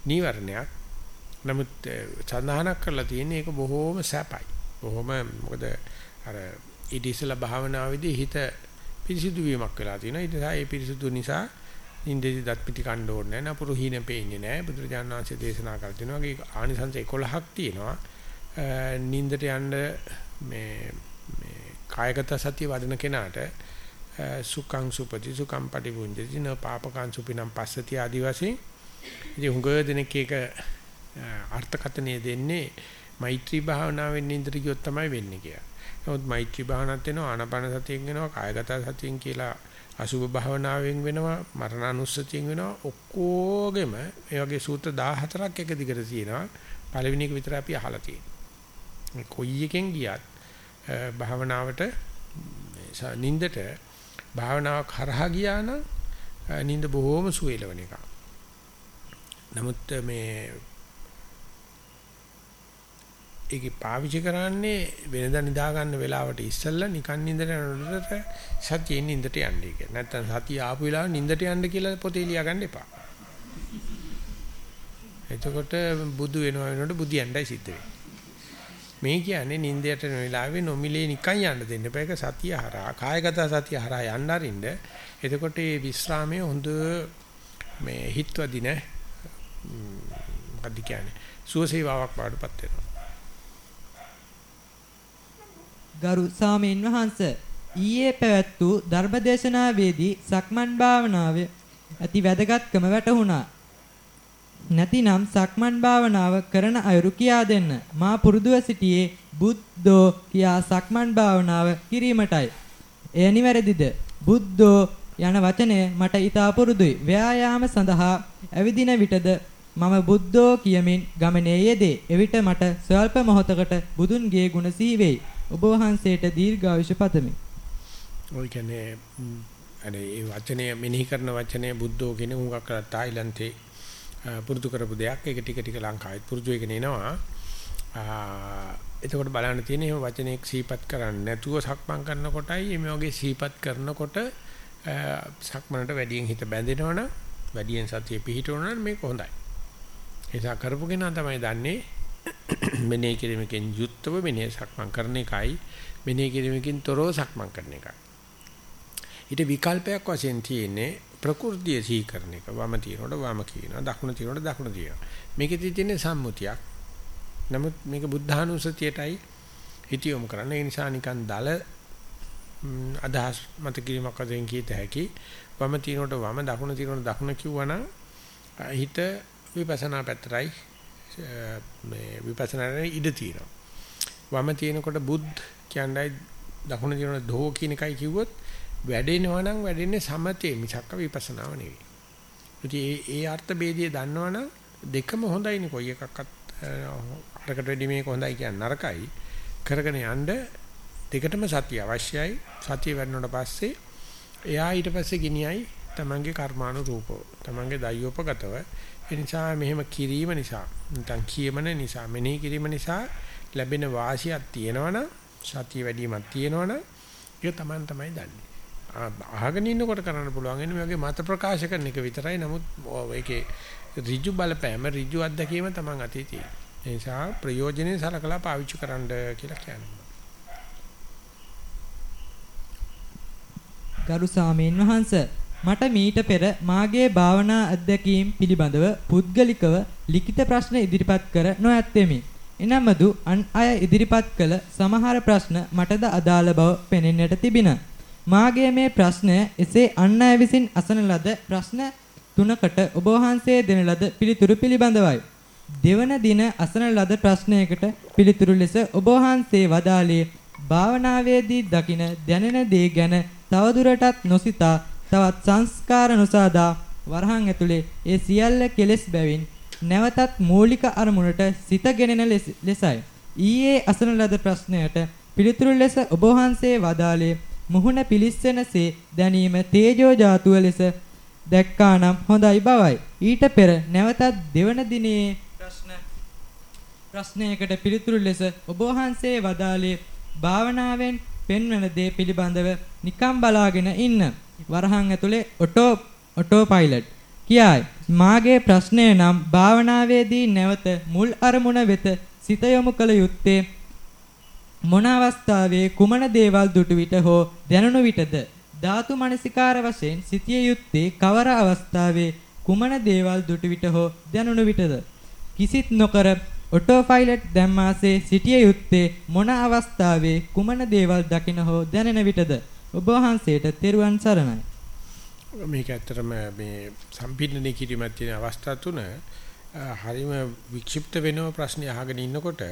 Speaker 1: නීවරණයක් නමුත් සඳහනක් කරලා තියෙන්නේ ඒක බොහොම සැපයි. බොහොම මොකද අර ඉදිසල භාවනාවේදී හිත පිරිසිදු වීමක් වෙලා තියෙනවා. ඒ නිසා ඒ පිරිසිදු නිසා ඉන්දේසි දත් පිටි කන්න ඕනේ නැහැ. නපුරු හීන පෙන්නේ නැහැ. බුදුරජාණන් වහන්සේ දේශනා කර තිනවා. ඒ ආනිසංස 11ක් තියෙනවා. නින්දට යන්න මේ මේ කායගත සතිය වඩන කෙනාට සුඛං සුපති සුඛං පටිපුඤ්ජති න පාපකං සුපිනම් පස්සති ආදි වශයෙන් ඉතින් හුඟ දෙනෙක් ඒක අර්ථකථනය දෙන්නේ මෛත්‍රී භාවනාවෙන් නින්දට ගියොත් තමයි වෙන්නේ කියලා. නමුත් මෛත්‍රී භාවනාවක් වෙනවා ආනාපාන සතියෙන් වෙනවා කායගත සතියෙන් කියලා අසුභ භාවනාවෙන් වෙනවා මරණානුස්සතියෙන් වෙනවා ඔක්කොගෙම මේ වගේ සූත්‍ර 14ක් එක දිගට තියෙනවා. පළවෙනි එක විතර අපි අහලා තියෙනවා. කොයි එකෙන් ගියත් භාවනාවට නින්දට භාවනාවක් හරහා ගියා නම් නින්ද බොහොම සුවේලවන එක. නමුත් මේ ඒකේ පාවිච්චි කරන්නේ වෙනදා නිදා ගන්න වෙලාවට ඉස්සෙල්ලා නිකන් නින්දට යනකොට සතියෙන් නින්දට යන්නේ කියලා. නැත්තම් සතිය ආපු වෙලාව නින්දට යන්න කියලා පොතේ ලියා ගන්න එපා. එතකොට බුදු වෙනවා වෙනකොට බුදියන්ඩයි සිද්ධ වෙන්නේ. මේ කියන්නේ නින්දයට යන වෙලාවේ නොමිලේ නිකන් යන්න දෙන්න එපා. ඒක සතිය හරහා කායගත සතිය හරහා යන්න අරින්න. එතකොට මේ විස්රාමයේ හොඳ මේ හිතවදින මොකක්ද කියන්නේ සුවසේවාවක් වඩපත් වෙනවා.
Speaker 2: ගරු සාමීන් වහන්ස ඊයේ පැවැත් වූ ධර්මදේශනාවේදී සක්මන් භාවනාවේ ඇති වැදගත්කම වැටහුණා. නැතිනම් සක්මන් භාවනාව කරන අයුරු කියා දෙන්න. මා පුරුදුව සිටියේ බුද්ධෝ කියා සක්මන් භාවනාව කිරීමටයි. එය නිවැරදිද? බුද්ධෝ යන වචනය මට ඊතා පුරුදුයි. ව්‍යායාම සඳහා ඇවිදින විටද මම බුද්ධෝ කියමින් ගමනේ යෙදේ. එවිට මට ස්වල්ප මොහොතකට බුදුන්ගේ ගුණ සීවේයි. ඔබ වහන්සේට දීර්ඝායුෂ පතමි.
Speaker 1: ඔය කියන්නේ අනේ මේ වචනය මෙනෙහි කරන වචනය බුද්ධෝ කියන උඟක් කරලා තායිලන්තේ පුරුදු කරපු දෙයක්. ඒක ටික ටික ලංකාවෙත් පුරුදු වෙගෙන එනවා. එතකොට බලන්න තියෙන්නේ මේ වචනේ සීපත් කරන්නේ නැතුව සක්මන් කරනකොටයි මේ වගේ සීපත් කරනකොට සක්මනට වැඩියෙන් හිත බැඳෙනවනම් වැඩියෙන් සතිය පිහිටවනනම් මේක හොඳයි. ඒක කරපු කෙනා තමයි දන්නේ මෙනෙහි කිරීමකින් යුක්තව මෙනෙහි සක්මන් කරන එකයි මෙනෙහි කිරීමකින් තොරව සක්මන් කරන එකයි. ඊට විකල්පයක් වශයෙන් තියෙන්නේ ප්‍රകൃතිය සිහි කරන එක. වම තියනකොට වම කියනවා, දකුණ තියනකොට දකුණ කියනවා. මේකෙදි තියෙන්නේ සම්මුතියක්. නමුත් මේක බුද්ධානුස්සතියටයි හිතියොම් කරන්න. ඒ නිසා නිකන් දල අදහස් මත කිරීමක් වශයෙන් කීත හැකි. වම තියනකොට වම දකුණ තියනකොට දකුණ කිව්වනම් හිත විපස්සනා පැත්තටයි මේ විපස්සනානේ ඉඩ තියෙනවා. වම තියෙනකොට බුද්ධ කියන්නයි දකුණ තියෙනකොට ධෝ කියන එකයි කිව්වොත් වැඩෙනවා නම් වැඩෙන්නේ සමතේ මිසක්ක විපස්සනාව නෙවෙයි. ඉතින් ඒ ඒ අර්ථ ભેදිය දන්නවනම් දෙකම හොඳයිනේ කොයි එකක්වත් අරකට වැඩි මේක හොඳයි කියන්නේ නරකයි. කරගෙන යන්න දෙකටම සතිය අවශ්‍යයි. සතිය වැඩනට පස්සේ එයා ඊට පස්සේ ගිනියයි තමන්ගේ කර්මානුරූපව තමන්ගේ දයෝපගතව ඒ නිසා මෙහෙම කිරීම නිසා නැත්නම් කියමන නිසා මෙනෙහි කිරීම නිසා ලැබෙන වාසියක් තියෙනවනම් සතිය වැඩිවීමක් තියෙනවනම් ඒක තමන් තමයි දන්නේ. අහගෙන ඉන්නකොට කරන්න පුළුවන් එන්නේ මේ වගේ මත ප්‍රකාශ කරන එක විතරයි. නමුත් ඒකේ ඍජු බලපෑම ඍජු අත්දැකීම තමන් අතේ තියෙනවා. ඒ නිසා ප්‍රයෝජනෙ සලකලා පාවිච්චි කරන්න කියලා කියනවා.
Speaker 2: ගරු සාමීන් වහන්ස මට මීට පෙර මාගේ භාවනා අධ්‍යක්ීම් පිළිබඳව පුද්ගලිකව ලිඛිත ප්‍රශ්න ඉදිරිපත් කර නොඇත්තෙමි. එනමුදු අන් අය ඉදිරිපත් කළ සමහර ප්‍රශ්න මටද අදාළ බව පෙනෙන්නට තිබින. මාගේ මේ ප්‍රශ්නය එසේ අන් අය විසින් අසන ලද ප්‍රශ්න තුනකට ඔබ වහන්සේ දෙන ලද පිළිතුරු පිළිබඳවයි. දෙවන දින අසන ලද ප්‍රශ්නයකට පිළිතුරු ලෙස ඔබ වහන්සේ වදාළේ භාවනාවේදී දකින දැනෙන දේ ගැන තවදුරටත් නොසිතා තවත් සංස්කාර නොසාදා වරහන් ඇතුලේ ඒ සියල්ල කෙලෙස් බැවින් නැවතත් මූලික අරමුණට සිත ගෙනෙන ලෙසයි. ඊයේ අසන ලද ප්‍රශ්නයට පිළිතුරු ලෙස ඔබ වහන්සේ වදාළේ මුහුණ පිලිස්සෙනසේ දැනීම තේජෝ ධාතුව ලෙස දැක්කානම් හොඳයි බවයි. ඊට පෙර නැවතත් දෙවන දිනේ ප්‍රශ්න ප්‍රශ්නයකට පිළිතුරු ලෙස ඔබ වහන්සේ වදාළේ භාවනාවෙන් පෙන්වන දේ පිළිබඳව නිකම් බලාගෙන ඉන්න. වරහන් ඇතුලේ ඔටෝ ඔටෝ පයිලට් කියයි. මාගේ ප්‍රශ්නය නම් භාවනාවේදී නැවත මුල් අරමුණ වෙත සිත යොමු කළ යුත්තේ මොන අවස්ථාවේ කුමන දේවල් දුටු විට හෝ දැනුණු විටද ධාතු මනසිකාර වශයෙන් සිටිය යුත්තේ කවර අවස්ථාවේ කුමන දේවල් දුටු විට හෝ දැනුණු විටද? කිසිත් නොකර ඔටෝ පයිලට් දැම්මාසේ සිටිය යුත්තේ මොන අවස්ථාවේ කුමන දේවල් දකින හෝ දැනෙන විටද? ඔබ වහන්සේට තෙරුවන් සරණයි.
Speaker 1: මේක ඇත්තටම මේ සම්පීඩනය කිරීමක් තියෙන අවස්ථා තුන. හරිම වික්ෂිප්ත වෙනව ප්‍රශ්න අහගෙන ඉන්නකොට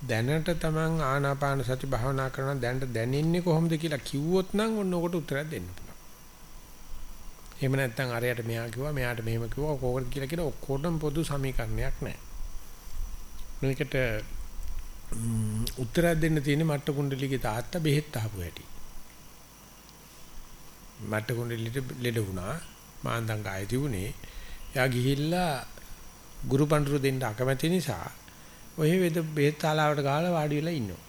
Speaker 1: දැනට තමන් ආනාපාන සති භාවනා කරන දැනට දැනෙන්නේ කොහොමද කියලා කිව්වොත් නම් ඔන්න ඔකට උත්තරයක් දෙන්න පුළුවන්. එහෙම නැත්නම් අරයට මෙහා කිව්වා මෙයාට මෙහෙම කිව්වා කොහොමද කියලා කියන ඔක්කොටම පොදු සමීකරණයක් නැහැ. මේකට උත්තරයක් දෙන්න තියෙන්නේ මට්ට කුණ්ඩලිගේ තාත්තා බෙහෙත් අහපු හැටි. මට්ට කුණ්ඩලිට ලෙඩ වුණා. මාන්දම් ගාය තිබුණේ. එයා ගිහිල්ලා ගුරු පඬුරු දෙන්න අකමැති නිසා ඔය වෙද බෙහෙත් තාලාවට ගහලා වාඩි වෙලා ඉන්නවා.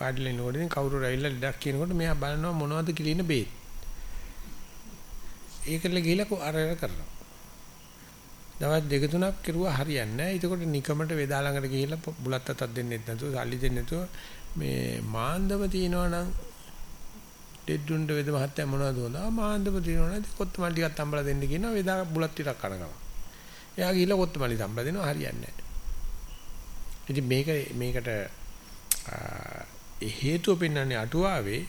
Speaker 1: වාඩිලා ඉන්නකොට ඉතින් කවුරු රැවිලා ලඩක් කියනකොට මෙයා බලනවා මොනවද කියලා ඉන්න බෙහෙත්. ඒකල ගිහිල්ලා අර අර කරනවා. දවස් දෙක තුනක් කෙරුවා හරියන්නේ නැහැ. ඒකකොට නිකමට වේදා ළඟට ගිහිල්ලා බුලත් අතක් දෙන්නෙත් නැතුව සල්ලි දෙන්නෙත් නැතුව මේ මාන්දම තියනවා නම් දෙඩුන්ඩ වේද මහත්තයා මොනවද හොඳා මාන්දම තියනවා නම් කොත්තමල් ටිකක් තම්බලා දෙන්න කියනවා වේදා බුලත් ටිකක් කනගම. එයා ගිහිල්ලා කොත්තමල්ලි තම්බලා දෙනවා හරියන්නේ නැහැ. ඉතින් මේක මේකට හේතුව පෙන්වන්නේ අටුවාවේ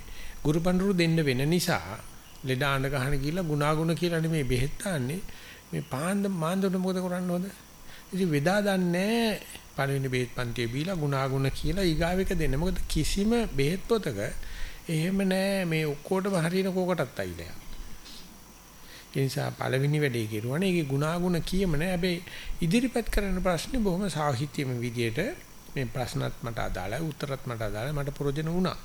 Speaker 1: ගුරු පඬුරු දෙන්න වෙන නිසා ලෙඩ ආඬ ගහන කියලා ගුණාගුණ කියලා නෙමේ බෙහෙත් තාන්නේ මේ පාන්ද මාන්දට මොකද කරන්න ඕද ඉතින් වෙදා දන්නේ පළවෙනි බෙහෙත් පන්තියේ බීලා ගුණාගුණ කියලා ඊගාව එක දෙන්න. මොකද කිසිම බෙහෙත් පොතක එහෙම නෑ මේ ඔක්කොටම හරියන කෝකටත් අයිලා ඒ නිසා පළවෙනි වැඩේ කෙරුවානේ. ඒකේ ගුණාගුණ කියම නෑ. හැබැයි ඉදිරිපත් කරන ප්‍රශ්නේ බොහොම සාහිත්‍යමය විදියට මේ ප්‍රශ්නත් මට අදාළයි උත්තරත් මට අදාළයි. මට ප්‍රයෝජන වුණා.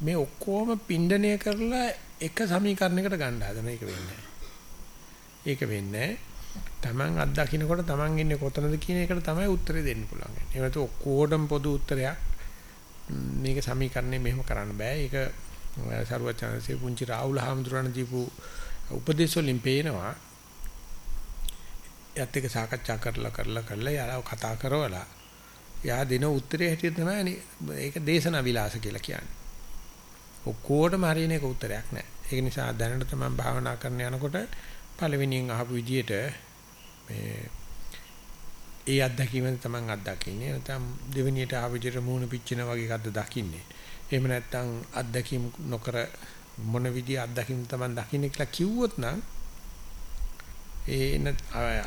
Speaker 1: මේ ඔක්කොම පින්ඩණය කරලා එක සමීකරණයකට ගන්න හදන එක වෙන්නේ ඒක වෙන්නේ තමන් අත්දකින්නකොට තමන් ඉන්නේ කොතනද කියන එකට තමයි උත්තරේ දෙන්න පුළුවන්. ඒ වගේ ඔක්කොඩම් පොදු උත්තරයක්. මේක සමීකරණය මෙහෙම කරන්න බෑ. ඒක සරුවචනසේ පුංචි රාහුල හාමුදුරන් දීපු උපදේශ වලින් පේනවා. යත් එක සාකච්ඡා කරලා කරලා කරලා යාලා කතා කරවලා යා දෙන උත්තරේ හැටියට තමයි ඒක දේශනා විලාස කියලා කියන්නේ. ඔක්කොටම හරියන එක උත්තරයක් නෑ. ඒක නිසා දැනට තමයි භාවනා කරන්න යනකොට පළවෙනියෙන් අහපු විදියට මේ ඒ අත්දැකීමෙන් තමයි අත්දකින්නේ. නැත්නම් දෙවෙනියට ආව විදියට මූණ පිච්චෙනා වගේ එකක්ද දකින්නේ. එහෙම නැත්නම් අත්දැකීම් නොකර මොන විදිය අත්දැකීම් තමයි දකින්නේ කියලා කිව්වොත් නම් ඒ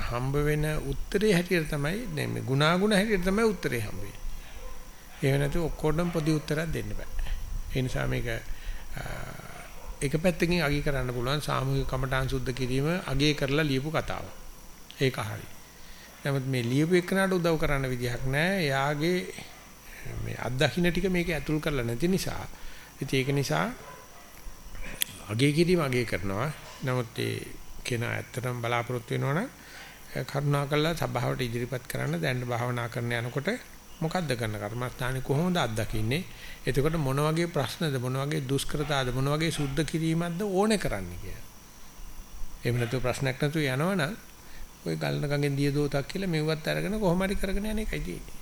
Speaker 1: හම්බ වෙන උත්තරේ හැටියට තමයි දැන් මේ ගුණාගුණ හැටියට තමයි උත්තරේ හම්බ වෙන්නේ. එහෙම නැතු ඔක්කොටම පොඩි උත්තරයක් දෙන්න බෑ. ඒ නිසා මේක එක පැත්තකින් අගය කරන්න පුළුවන් සාමූහික කමඨාන් සුද්ධ කිරීම අගය කරලා ලියපු කතාව. ඒක හරි. නමුත් මේ ලියපු එකනට උදව් කරන්න විදිහක් නැහැ. එයාගේ මේ අත්දකින්න ටික මේක ඇතුල් කරලා නැති නිසා. ඉතින් ඒක නිසා අගය කිරීම අගය කරනවා. නමුත් ඒ කෙනා ඇත්තටම බලාපොරොත්තු වෙනවනම් කරුණා කළා සභාවට ඉදිරිපත් කරන්න දැන් භාවනා කරන්න යනකොට මොකද්ද කරන කර්මස්ථානේ කොහොමද අත්දකින්නේ? එතකොට මොන වගේ ප්‍රශ්නද මොන වගේ දුෂ්කරතාද මොන වගේ සුද්ධ කිරීමක්ද ඕනේ කරන්නේ කියලා. එහෙම නැතුව ප්‍රශ්නයක් නැතුව යනවනම් ওই ගල්න ගඟෙන් දිය දෝතක් කියලා මෙව්වත් අරගෙන කොහොම හරි කරගෙන යන එකයි තියෙන්නේ.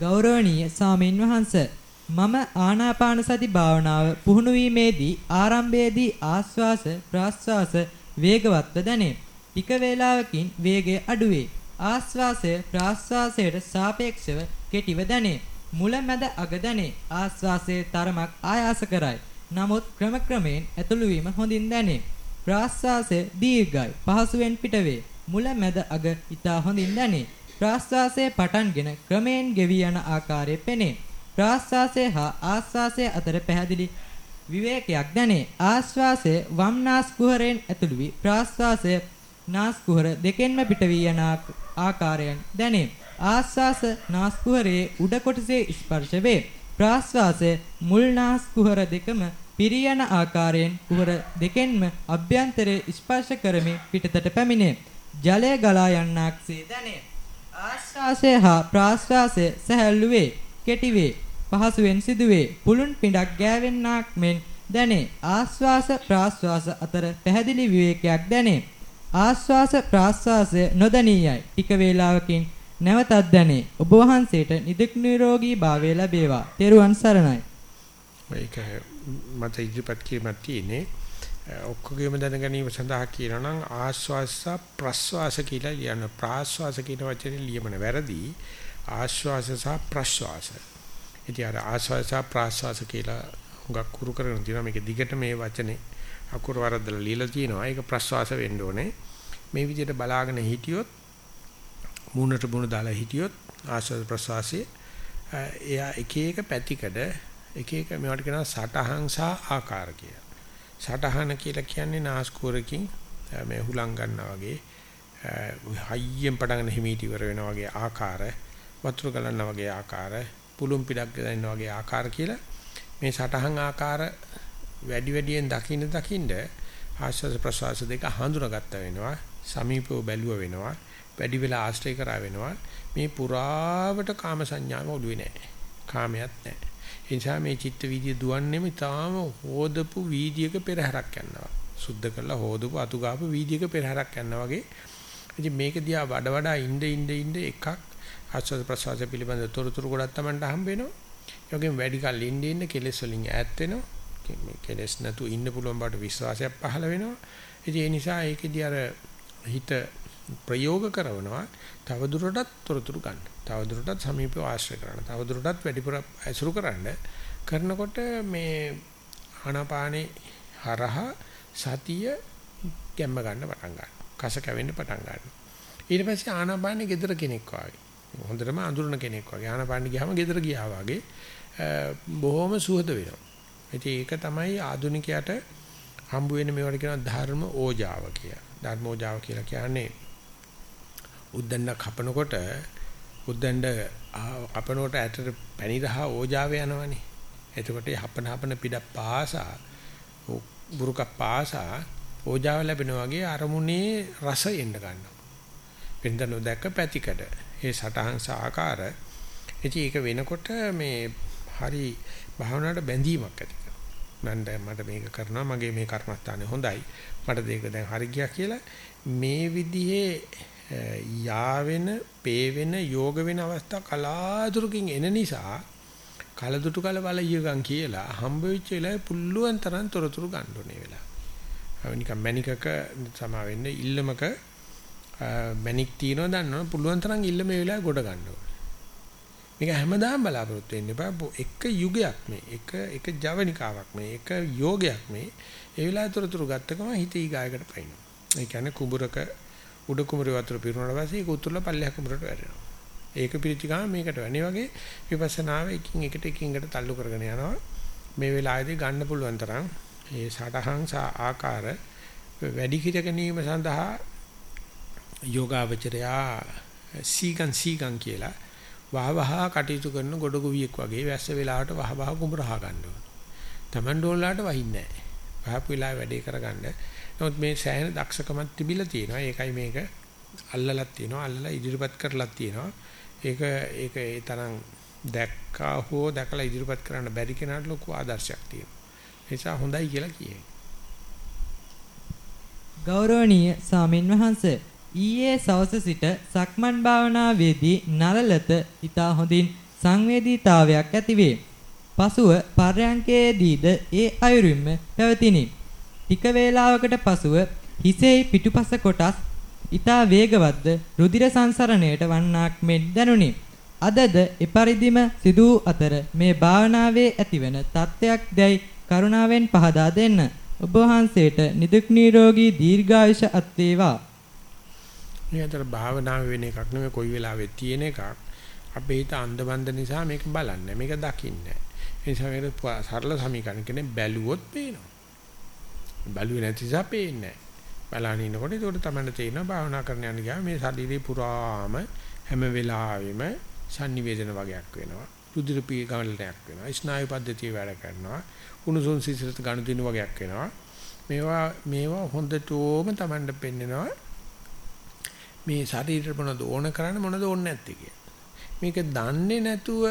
Speaker 2: ගෞරවනීය සාමින් වහන්සේ මම ආනාපාන සති භාවනාව පුහුණු වීමේදී ආරම්භයේදී ආස්වාස ප්‍රාස්වාස වේගවත්ව දැනේ. ටික වේලාවකින් වේගය අඩුවේ. ආස්වාසය ප්‍රාස්වාසයට සාපේක්ෂව කෙටිව දැනේ. මුල මැද අග දැනේ. ආස්වාසයේ තරමක් ආයාස කරයි. නමුත් ක්‍රම ක්‍රමයෙන් ඇතුළු වීම හොඳින් දැනේ. ප්‍රාස්වාසය දීර්ඝයි. පහසුවෙන් පිටවේ. මුල මැද අග ඊට හොඳින් දැනේ. ප්‍රාස්වාසයේ පටන්ගෙන ක්‍රමයෙන් ගෙවි යන ආකාරය පෙනේ. ප්‍රාස්වාසය හා ආස්වාසය අතර පැහැදිලි විවේකයක් දැනේ. ආස්වාසය වම් නාස් කුහරයෙන් ඇතුළු වී ප්‍රාස්වාසය නාස් කුහර දෙකෙන්ම පිට වී යන ආකාරයන් දැනේ. ආස්වාස නාස් කුහරයේ උඩ කොටසේ ස්පර්ශ වේ. ප්‍රාස්වාසය මුල් නාස් කුහර දෙකම පිරියන ආකාරයෙන් කුහර දෙකෙන්ම අභ්‍යන්තරයේ ස්පර්ශ කරමින් පිටතට පැමිණේ. ජලය ගලා යන්නක්සේ දැනේ. ආස්වාසය හා ප්‍රාස්වාසය සැහැල්ලු වේ, කෙටි වේ. පහසුවෙන් සිදුවේ. පුළුන් පිටක් ගෑවෙන්නක් මෙන් දැනේ. ආස්වාස ප්‍රාස්වාස අතර පැහැදිලි විවේකයක් දැනේ. ආස්වාස ප්‍රාස්වාසය නොදණීයයි. ටික වේලාවකින් නැවතත් දැනේ. ඔබ වහන්සේට නිදුක් නිරෝගී භාවය ලැබේවා. තෙරුවන් සරණයි.
Speaker 1: මේක මත ඉදිරිපත් කිරීමක් තියෙන්නේ. ඔක්කොගේම දැන ගැනීම සඳහා කියනවා නම් ආස්වාස ප්‍රස්වාස කියලා ලියන ප්‍රාස්වාස කියන වචනේ ලියමන වැරදි. ආස්වාස සහ ප්‍රස්වාස ඉතින් අර ආස්වාස ප්‍රාස්වාස කියලා හුඟක් කුරු කරගෙන තියෙනවා. මේක දිගට මේ වචනේ අකුරු වරද්දලා ලියලා තියෙනවා. ඒක ප්‍රස්වාස වෙන්න ඕනේ. මේ විදිහට බලාගෙන හිටියොත් මූණට මූණ දාලා හිටියොත් ආස්වාද ප්‍රස්වාසයේ එයා එක එක පැතිකඩ එක එක මේවට කියනවා සටහන් සහ ආකාර කියලා. සටහන කියලා කියන්නේ නාස්කුරකින් මේ හුලං ගන්නා වගේ හයියෙන් පටන් හිමීට ඉවර වෙනා වගේ ආකාර වතුර ගලනවා වගේ ආකාර පුළුම් පිටක් දෙනවා වගේ ආකාර කියලා. මේ සටහන් ආකාර වැඩි වැඩියෙන් දකින්න දකින්න ආශ්වාස ප්‍රශ්වාස දෙක හඳුනාගත්ත වෙනවා. සමීපව බැලුව වෙනවා. වැඩි වෙලා ආශ්‍රය කරා වෙනවා. මේ පුරාවට කාම සංඥාව ඔළුවේ නැහැ. කාමයක් නැහැ. ඒ නිසා මේ චිත්ත වීදිය දුවන්නේම තාම හෝදපු වීදියක පෙරහැරක් යනවා. සුද්ධ කරලා හෝදපු අතුගාපු වීදියක පෙරහැරක් යනවා වගේ. ඉතින් මේක දිහා වඩ වඩා ඉnde ඉnde ඉnde එකක් ආස්වාද ප්‍රසවාස පිළිබඳ තොරතුරු ගොඩක් Tamanට හම්බ වෙනවා. යෝගෙන් වැඩි කල් ඉන්න ඉන්න කෙලෙස් වලින් ඈත් වෙනවා. මේ කෙලෙස් නැතු ඉන්න පුළුවන් බවට විශ්වාසයක් පහළ වෙනවා. ඉතින් ඒ නිසා ඒකෙදී අර හිත ප්‍රයෝග කරනවා තව දුරටත් තොරතුරු ගන්න. තව දුරටත් සමීපව ආශ්‍රය කරන්න. තව දුරටත් වැඩිපුර ඇසුරු කරන්න. කරනකොට මේ ආනාපානේ හරහා සතිය ගැම්ම ගන්න පටන් ගන්නවා. කස කැවෙන්න පටන් ගන්නවා. ඊට පස්සේ ආනාපානේ gedara කෙනෙක් වගේ. හොඳටම අඳුරන කෙනෙක් වගේ ආනපාන ගියාම ගෙදර ගියා වගේ බොහොම සුහද වෙනවා. ඉතින් ඒක තමයි ආදුනිකයට හම්බ වෙන මේවට කියනවා ධර්ම ඕජාව කියලා. ධර්ම ඕජාව කියලා කියන්නේ උද්දණ්ඩ කපනකොට උද්දණ්ඩ කපනකොට ඇටට පැණි රහ ඕජාව යනවනේ. එතකොට හපන හපන පිට පාසා බුරුක පාසා ඕජාව ලැබෙන වගේ අරමුණේ රස එන්න ගන්නවා. වෙනද නොදැක්ක පැතිකඩ ඒ සටහන් සාකාර. ඉතින් ඒක වෙනකොට මේ හරි භාවනාවට බැඳීමක් ඇති කරනවා. මම මට මේක කරනවා මගේ මේ කර්මස්ථානේ හොඳයි. මට මේක දැන් හරි ගියා කියලා මේ විදිහේ යාවෙන පේවෙන යෝග වෙන අවස්ථා කලාතුරකින් එන නිසා කලදුටු කල බලයියගන් කියලා හම්බ වෙච්ච වෙලාවේ පුල්ලුවන් තරම් තොරතුරු ගන්න ඕනේ වෙලාව. නිකන් මැනිකක සමා වෙන්නේ ඉල්ලමක මැනික් තියනවා දන්නවනේ පුළුවන් තරම් ඉල්ල මේ වෙලාවේ ගොඩ ගන්න ඕනේ. මේක හැමදාම බලාපොරොත්තු වෙන්න එපා. එක යුගයක් මේ. එක එක ජවනිකාවක් මේ. එක යෝගයක් මේ. ඒ වෙලාවේ තොරතුරු ගත්තකම හිත ඊගායකට පයින්නවා. ඒ කියන්නේ කුඹරක උඩ කුඹරේ වතුර පිරුණාට පස්සේ ඒක උතුරලා පල්ලෙහා කුඹරට වැටෙනවා. ඒක පිළිචිකාම මේකට වෙන්නේ වගේ විපස්සනාව එකින් එකට එකින් එකට තල්ලු කරගෙන යනවා. මේ වෙලාවේදී ගන්න පුළුවන් තරම් මේ සටහන් සහ ආකාර වැඩි කිර ගැනීම සඳහා යෝගාවචරයා සීගන් සීගන් කියලා වහ වහ කටයුතු කරන ගොඩගුවියෙක් වගේ වැස්ස වෙලාවට වහ වහ කුඹරහා ගන්න ඕන. Taman ඩෝල්ලාට වහින්නේ නැහැ. වහපු වෙලාවේ වැඩේ කරගන්න. නමුත් මේ සෑහෙන දක්ෂකමක් තිබිලා තියෙනවා. ඒකයි මේක අල්ලලක් තියෙනවා. අල්ලලා ඉදිරිපත් කරලක් තියෙනවා. ඒක ඒක ඒ තරම් දැක්කා හෝ දැකලා ඉදිරිපත් කරන්න බැරි කෙනාට ලොකු ආදර්ශයක් තියෙනවා. ඒ නිසා හොඳයි කියලා කියයි.
Speaker 2: ගෞරවනීය සාමින් වහන්සේ ඊයේ සවස සිට සක්මන් භාවනාවේදී නලලත ඊතා හොඳින් සංවේදීතාවයක් ඇතිවේ. පසුව පර්යංකයේදීද ඒ අයුරින්ම පැවතිනි. ටික වේලාවකට පසුව හිසෙහි පිටුපස කොටස් ඊතා වේගවත්ද රුධිර සංසරණයට වන්නක් මෙන් දැනුනි. අදද එපරිදිම සිදු අතර මේ භාවනාවේ ඇතිවන තත්ත්වයක් දැයි කරුණාවෙන් පහදා දෙන්න. ඔබ වහන්සේට නිදුක් නිරෝගී දීර්ඝායුෂ අත් වේවා.
Speaker 1: මේ අතර භාවනාව වෙන එකක් නෙමෙයි කොයි වෙලාවෙත් තියෙන එකක්. අපේ හිත අන්ධබන්ද නිසා මේක බලන්නේ මේක දකින්නේ. ඒ නිසා මේක සරල සමීකරණ කියන්නේ බැලුවොත් පේනවා. බැලුවේ නැති නිසා පේන්නේ නැහැ. බලන ඉන්නකොට ඒකට තමයි තේරෙනවා භාවනා කරන යන ගියාම මේ ශරීරේ පුරාම හැම වෙලාවෙම sannivedana වගේක් වෙනවා. රුධිර පී ගමනටයක් වෙනවා. ස්නායු පද්ධතිය වැඩ කරනවා. උණුසුම් සිසිලත ගනුදෙනු වගේක් වෙනවා. මේවා මේවා හොඳටම Tamanට පෙන්නනවා. මේ ශරීරෙට මොනවද ඕන කරන්නේ මොනවද ඕනේ නැත්තේ කියලා. මේක දන්නේ නැතුව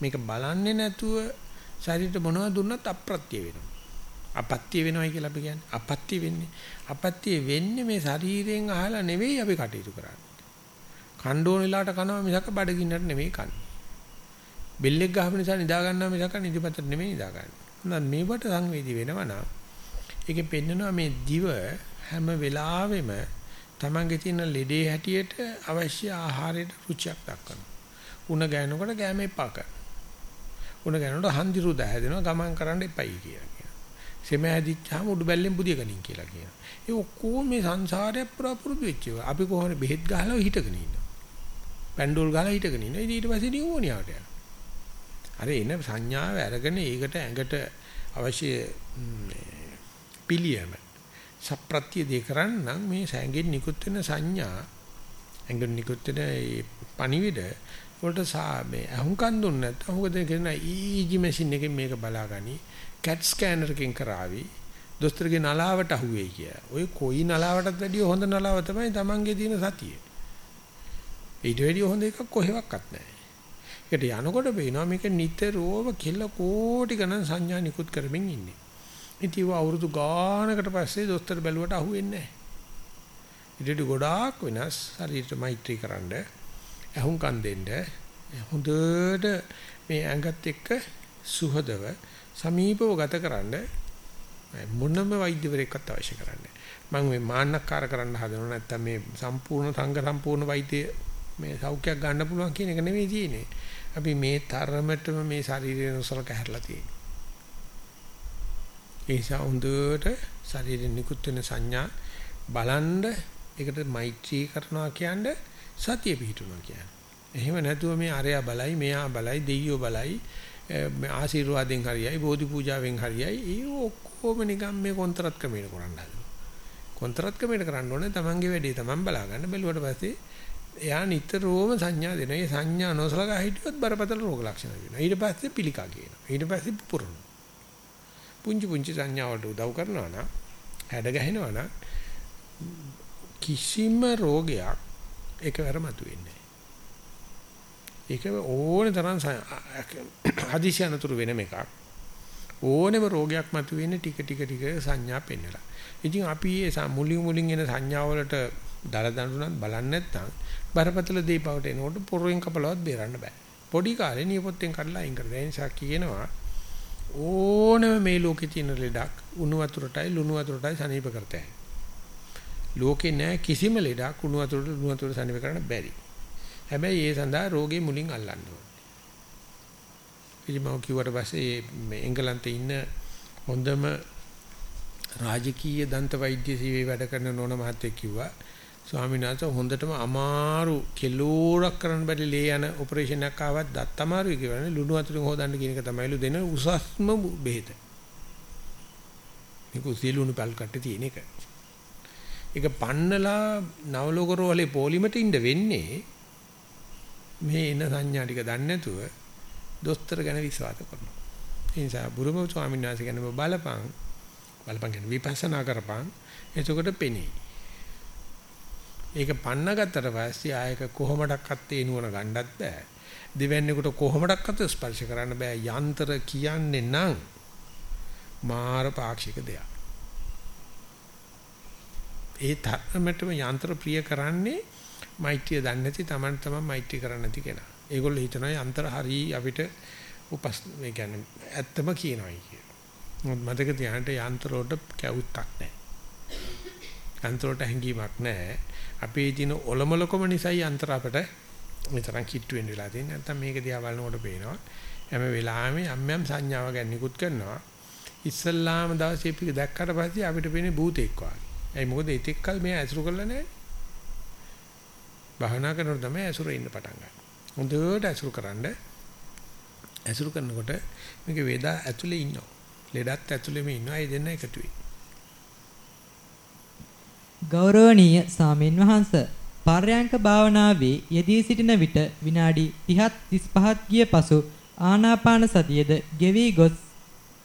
Speaker 1: මේක බලන්නේ නැතුව ශරීරෙට මොනවද දුන්නත් අප්‍රත්‍ය වෙනවා. අපත්‍ය වෙනවයි කියලා අපි කියන්නේ. අපත්‍ය වෙන්නේ. අපත්‍ය වෙන්නේ මේ ශරීරයෙන් අහලා නෙවෙයි අපි කටයුතු කරන්නේ. කණ්ඩෝන වෙලාවට කනවා මිසක බඩගින්නට නෙවෙයි කන්නේ. බෙල්ලෙක් ගහපු නිසා නිදා ගන්නවා මිසක නිදිමතට නෙවෙයි නිදා ගන්න. නැත්නම් මේවට සංවේදී වෙනවා නම් ඒකෙන් පෙන්නනවා මේ දිව හැම වෙලාවෙම තමන්ගේ තියෙන ලෙඩේ හැටියට අවශ්‍ය ආහාරයට රුචියක් දක්වනවා. උණ ගෑනකොට ගෑම එපා කරනවා. උණ ගෑනකොට හන්දිරු දැහැදෙනවා ගමන් කරන්න එපයි කියලා කියනවා. සෙම ඇදිච්චාම උඩු බැල්ලෙන් බුදිය ගනින් කියලා කියනවා. ඒ ඔක්කොම මේ සංසාරය පුරා පුරුදු වෙච්ච ඒවා. අපි කොහොමද බෙහෙත් ගහලා හිටගෙන ඉන්නවා. පැන්ඩෝල් ගහලා හිටගෙන ඉන්නවා. ඊට පස්සේ නියෝනියාවට යනවා. අර එන සංඥාව අරගෙන ඒකට ඇඟට අවශ්‍ය පිළියම සප්‍රත්‍ය දෙ කරන්න මේ සැඟෙන් නිකුත් වෙන සංඥා ඇඟෙන් නිකුත් වෙන ඒ පණිවිඩ වලට මේ අහුම්කන් දුන්න නැත්නම් මොකද කියන EEG මැෂින් එකෙන් මේක බලාගනි CAT ස්කෑනර් එකෙන් කරાવી දොස්තරගේ නලාවට අහුවේ කිය. ඔය කොයි නලාවටත් වැඩිය හොඳ නලාව තමයි Tamange තියෙන සතිය. ඊට වැඩිය හොඳ එකක් කොහෙවත් නැහැ. ඒකට යනකොට පේනවා මේක නිතරම කෙල කෝටි ගණන් සංඥා නිකුත් කරමින් ඉන්නේ. ඉතින් අවුරුදු ගානකට පස්සේ දොස්තර බැලුවට අහුවෙන්නේ නැහැ. ඊට ගොඩාක් වෙනස් ශරීරයට මෛත්‍රී කරන්න, ඇහුම්කන් දෙන්න, හොඳට මේ ඇඟත් එක්ක සුහදව සමීපව ගත කරන්න මොනම වෛද්‍යවරයෙක්වත් අවශ්‍ය කරන්නේ මම මේ මාන්නක්කාර කරන්න හදනව නැත්තම් මේ සම්පූර්ණ සංඝ සම්පූර්ණ වෛද්‍ය මේ සෞඛ්‍යයක් ගන්න පුළුවන් කියන එක නෙවෙයි තියෙන්නේ. අපි මේ තරමටම මේ ශරීරය නොසලක හැරලා තියෙන්නේ. ඒ නිසා හොඳට ශරීරෙන් නිකුත් වෙන සංඥා බලන්ඩ ඒකට මෛත්‍රී කරනවා කියන්නේ සතිය පිහිටුනවා කියන්නේ. එහෙම නැතුව මේ අරයා බලයි මෙයා බලයි දෙයියෝ බලයි මේ ආශිර්වාදෙන් හරියයි බෝධි පූජාවෙන් හරියයි ඒ ඔක්කොම නිකම් මේ කොන්තරත් ක්‍රමයට කරන්න හදනවා. කොන්තරත් ක්‍රමයට කරන්න ඕනේ තමන්ගේ වැඩේ තමන් බලා ගන්න බැලුවට පස්සේ එයා නිතරම සංඥා දෙනවා. ඒ සංඥා නොසලකා හිටියොත් බරපතල රෝග ලක්ෂණ වෙනවා. ඊට පස්සේ පිළිකා කියනවා. ඊට පස්සේ පුපුරනවා. පුංචි පුංචි සංඥාවලට උදව් කරනවා නම් හැඩ ගැහෙනවා නම් කිසිම රෝගයක් එකවර මතුවෙන්නේ ඒක ඕන තරම් හදිසි අනතුරු වෙන එකක් ඕනෙම රෝගයක් මතුවෙන්නේ ටික ටික ටික සංඥා පෙන්නලා. ඉතින් අපි මේ මුලින් මුලින් එන සංඥාවලට දල දඬුනත් බලන්නේ නැත්නම් බරපතල දීපවට එනකොට පොරෙන් කපලවත් බේරන්න බෑ. පොඩි කාලේ නියපොත්තෙන් කඩලා අයින් කරලා ඒ නිසා කියනවා ඕනම මේ ලෝකේ තියෙන ලෙඩක් උණු වතුරටයි ලුණු වතුරටයි සනීප කරතයි. ලෝකේ නෑ කිසිම ලෙඩක් උණු වතුරට ලුණු වතුරට සනීප කරන්න බැරි. හැබැයි ඒ සඳහා රෝගේ මුලින් අල්ලන්න ඕනේ. ඉතින් මම කිව්වට පස්සේ මේ එංගලන්තේ ඉන්න හොඳම රාජකීය දන්ත වෛද්‍ය සේවයේ වැඩ කරන නෝන මහත්තයෙක් කිව්වා ස්වාමීන් වහන්සේ හොඳටම අමාරු කෙලෝරක් කරන්න බැරි ලේ යන ඔපරේෂන් එකක් ආවත් දත් අමාරුයි කියන්නේ ලුණු වතුරින් හොදන්න කියන එක තමයිලු දෙන උසස්ම බෙහෙත. මේක සියලුණු පල් කට්ට තියෙන එක. ඒක පන්නලා නවලෝකරෝලේ පොලිමට ඉන්න වෙන්නේ මේ එන සංඥා ටික දන්නේ නැතුව දොස්තර ගැන විශ්වාස කරනවා. ඒ නිසා බුරුම ස්වාමීන් වහන්සේ කියන්නේ බලපං බලපං කියන්නේ විපස්සනා කරපං එතකොට පෙනේ. ඒක පන්න ගත්තට පස්සේ ආයක කොහොමඩක්වත් තේනුවන ගන්නත් බෑ. දෙවැන්නේකට කොහොමඩක්වත් ස්පර්ශ කරන්න බෑ. යන්ත්‍ර කියන්නේ නම් මාර පාක්ෂික දෙයක්. ඒ තරමටම යන්ත්‍ර ප්‍රිය කරන්නේ මෛත්‍රිය දන්නේ නැති Taman තමයි මෛත්‍රී කරන්නේ නැති කෙනා. ඒගොල්ලෝ හිතනවා යන්ත්‍ර හරි අපිට උපස් මේ කියන්නේ ඇත්තම කියනවායි කියලා. මතක තියාගන්න යන්ත්‍ර වලට කැවුත්තක් නැහැ. යන්ත්‍ර වලට හැංගීමක් නැහැ. අපේ දින ඔලොමලකම නිසා යන්ත්‍ර අපට මෙතරම් කිට්ටු වෙන්න වෙලා තියෙන්නේ. නැත්තම් මේක දිහා බලනකොට පේනවා. හැම වෙලාවෙම යම් යම් සංඥාව ගැන නිකුත් කරනවා. ඉස්සල්ලාම දවසේ පිට දැක්කට පස්සේ අපිට පේන්නේ භූතෙක් වගේ. ඒ මොකද ඒතෙක්කල් මේ ඇසුරු කරලා නැහැ. භාවනා කරනකොට තමයි ඇසුර ඉන්න පටන් ගන්න. හොඳට ඇසුරු කරන්න. ඇසුරු කරනකොට මේක වේදා ඇතුලේ ඉන්නවා. ලෙඩත් ඇතුලේම ඉන්නවා. ඒ දෙන්න එකතු වෙයි.
Speaker 2: ගෞරවනීය සාමින් වහන්ස. පර්යංක භාවනාවේ යෙදී සිටින විට විනාඩි 30ත් 35ත් ගිය පසු ආනාපාන සතියද ගෙවි ගොස්